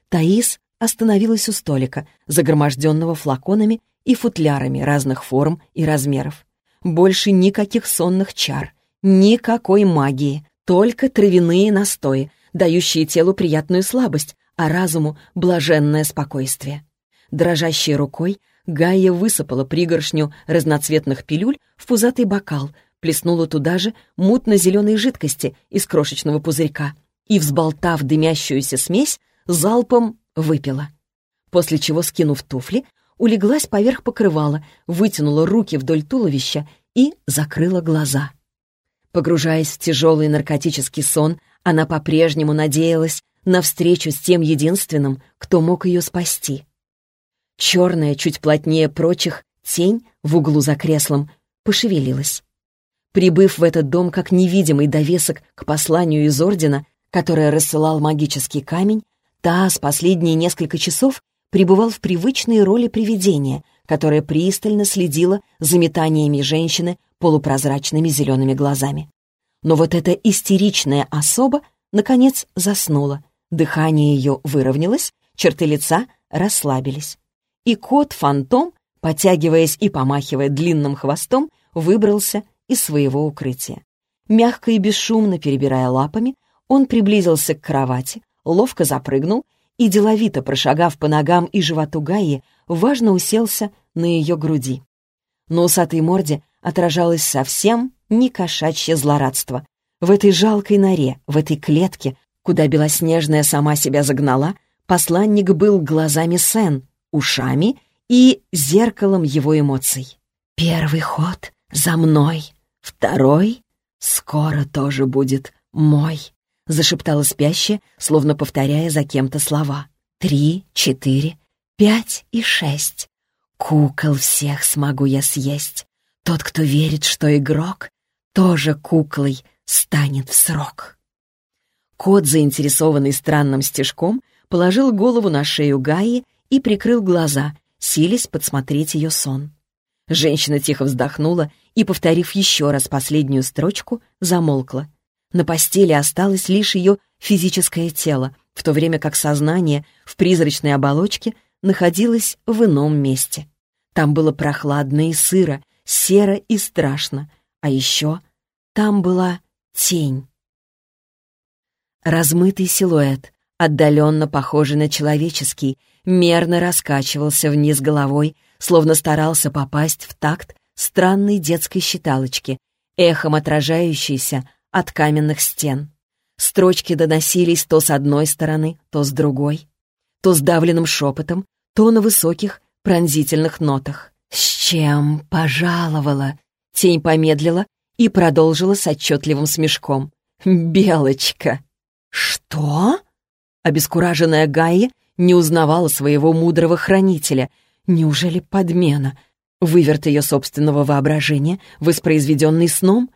Таис остановилась у столика, загроможденного флаконами и футлярами разных форм и размеров. Больше никаких сонных чар, никакой магии, только травяные настои, дающие телу приятную слабость, а разуму — блаженное спокойствие. Дрожащей рукой Гайя высыпала пригоршню разноцветных пилюль в пузатый бокал, плеснула туда же мутно-зеленой жидкости из крошечного пузырька и, взболтав дымящуюся смесь, залпом выпила. После чего, скинув туфли, улеглась поверх покрывала, вытянула руки вдоль туловища и закрыла глаза. Погружаясь в тяжелый наркотический сон, она по-прежнему надеялась на встречу с тем единственным, кто мог ее спасти. Черная, чуть плотнее прочих, тень в углу за креслом пошевелилась. Прибыв в этот дом как невидимый довесок к посланию из Ордена, которое рассылал магический камень, Таас последние несколько часов пребывал в привычной роли привидения, которое пристально следило за метаниями женщины полупрозрачными зелеными глазами. Но вот эта истеричная особа, наконец, заснула. Дыхание ее выровнялось, черты лица расслабились. И кот-фантом, потягиваясь и помахивая длинным хвостом, выбрался из своего укрытия. Мягко и бесшумно перебирая лапами, он приблизился к кровати, ловко запрыгнул и, деловито прошагав по ногам и животу Гаи, важно уселся на ее груди. На усатой морде отражалось совсем не кошачье злорадство. В этой жалкой норе, в этой клетке, куда Белоснежная сама себя загнала, посланник был глазами Сен, ушами и зеркалом его эмоций. «Первый ход за мной!» Второй скоро тоже будет мой, зашептала спящая, словно повторяя за кем-то слова. Три, четыре, пять и шесть. Кукол всех смогу я съесть. Тот, кто верит, что игрок, тоже куклой станет в срок. Кот, заинтересованный странным стежком, положил голову на шею Гаи и прикрыл глаза, силясь подсмотреть ее сон. Женщина тихо вздохнула и, повторив еще раз последнюю строчку, замолкла. На постели осталось лишь ее физическое тело, в то время как сознание в призрачной оболочке находилось в ином месте. Там было прохладно и сыро, серо и страшно, а еще там была тень. Размытый силуэт, отдаленно похожий на человеческий, мерно раскачивался вниз головой, словно старался попасть в такт странной детской считалочки, эхом отражающейся от каменных стен. Строчки доносились то с одной стороны, то с другой, то с давленным шепотом, то на высоких пронзительных нотах. «С чем пожаловала?» Тень помедлила и продолжила с отчетливым смешком. «Белочка!» «Что?» Обескураженная Гайя не узнавала своего мудрого хранителя. Неужели подмена? Выверт ее собственного воображения, воспроизведенный сном?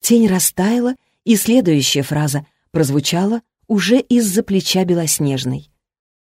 Тень растаяла, и следующая фраза прозвучала уже из-за плеча Белоснежной.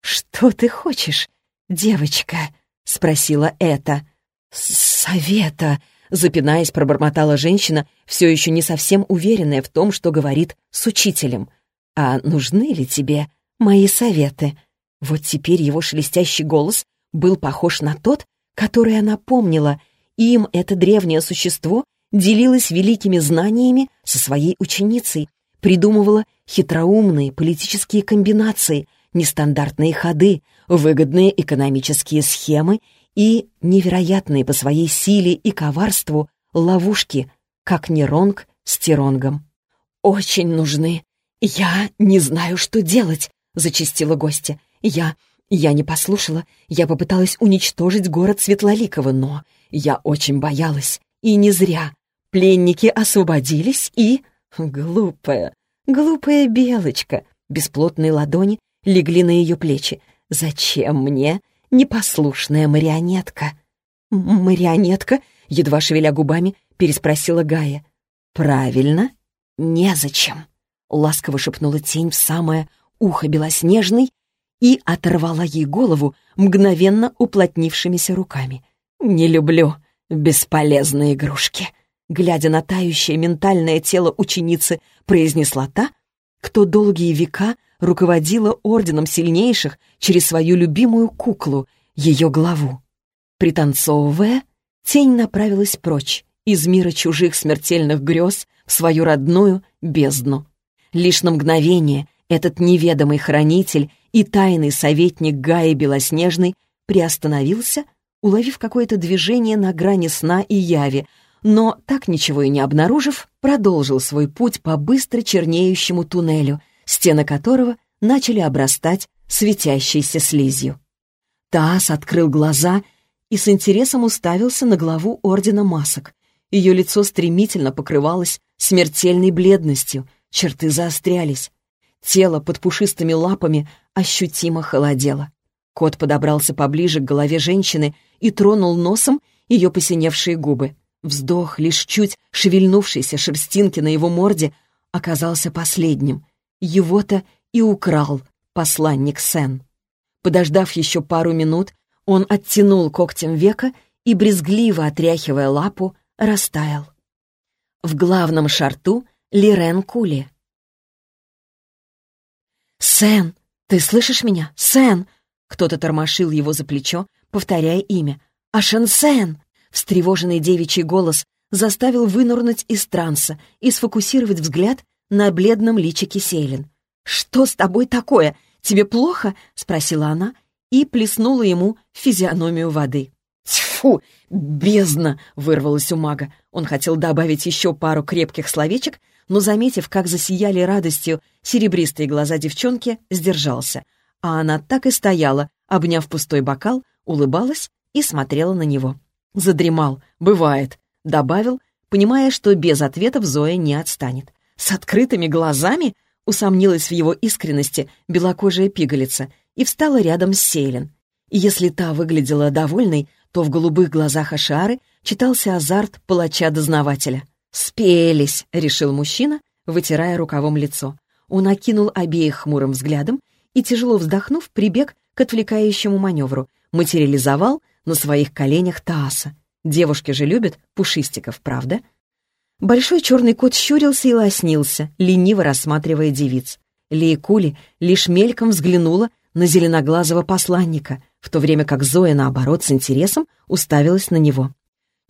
«Что ты хочешь, девочка?» — спросила это. «Совета!» — запинаясь, пробормотала женщина, все еще не совсем уверенная в том, что говорит с учителем. «А нужны ли тебе мои советы?» Вот теперь его шелестящий голос был похож на тот, который она помнила, им это древнее существо делилось великими знаниями со своей ученицей, придумывала хитроумные политические комбинации, нестандартные ходы, выгодные экономические схемы и невероятные по своей силе и коварству ловушки, как Неронг с Тиронгом. «Очень нужны «Я не знаю, что делать», — зачастила гостья. «Я... я не послушала. Я попыталась уничтожить город Светлоликова, но я очень боялась. И не зря. Пленники освободились и... Глупая, глупая белочка!» Бесплотные ладони легли на ее плечи. «Зачем мне непослушная марионетка?» «Марионетка?» — едва шевеля губами, переспросила Гая. «Правильно, незачем». — ласково шепнула тень в самое ухо белоснежной и оторвала ей голову мгновенно уплотнившимися руками. «Не люблю бесполезные игрушки», — глядя на тающее ментальное тело ученицы, произнесла та, кто долгие века руководила орденом сильнейших через свою любимую куклу, ее главу. Пританцовывая, тень направилась прочь из мира чужих смертельных грез в свою родную бездну. Лишь на мгновение этот неведомый хранитель и тайный советник Гаи Белоснежной приостановился, уловив какое-то движение на грани сна и яви, но, так ничего и не обнаружив, продолжил свой путь по быстро чернеющему туннелю, стены которого начали обрастать светящейся слизью. Таас открыл глаза и с интересом уставился на главу Ордена Масок. Ее лицо стремительно покрывалось смертельной бледностью — черты заострялись. Тело под пушистыми лапами ощутимо холодело. Кот подобрался поближе к голове женщины и тронул носом ее посиневшие губы. Вздох, лишь чуть шевельнувшейся шерстинки на его морде, оказался последним. Его-то и украл посланник Сен. Подождав еще пару минут, он оттянул когтем века и, брезгливо отряхивая лапу, растаял. В главном шарту — Лирен Кули. «Сен, ты слышишь меня? Сен!» Кто-то тормошил его за плечо, повторяя имя. «Ашен-Сен!» Встревоженный девичий голос заставил вынурнуть из транса и сфокусировать взгляд на бледном личике Сейлин. «Что с тобой такое? Тебе плохо?» — спросила она и плеснула ему физиономию воды. «Тьфу! Бездна!» — вырвалось у мага. Он хотел добавить еще пару крепких словечек, но, заметив, как засияли радостью серебристые глаза девчонки, сдержался. А она так и стояла, обняв пустой бокал, улыбалась и смотрела на него. «Задремал. Бывает», — добавил, понимая, что без ответов Зоя не отстанет. «С открытыми глазами?» — усомнилась в его искренности белокожая пигалица и встала рядом с Сейлен. И если та выглядела довольной, то в голубых глазах Ашары читался азарт палача-дознавателя. «Спелись», — решил мужчина, вытирая рукавом лицо. Он окинул обеих хмурым взглядом и, тяжело вздохнув, прибег к отвлекающему маневру, материализовал на своих коленях Тааса. Девушки же любят пушистиков, правда? Большой черный кот щурился и лоснился, лениво рассматривая девиц. Лейкули лишь мельком взглянула на зеленоглазого посланника, в то время как Зоя, наоборот, с интересом уставилась на него.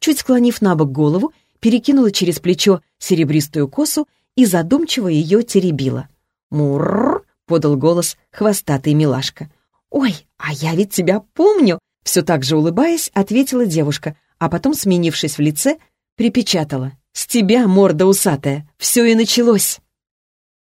Чуть склонив на бок голову, перекинула через плечо серебристую косу и задумчиво ее теребила. «Мурррр!» — подал голос хвостатый милашка. «Ой, а я ведь тебя помню!» Все так же улыбаясь, ответила девушка, а потом, сменившись в лице, припечатала. «С тебя, морда усатая, все и началось!»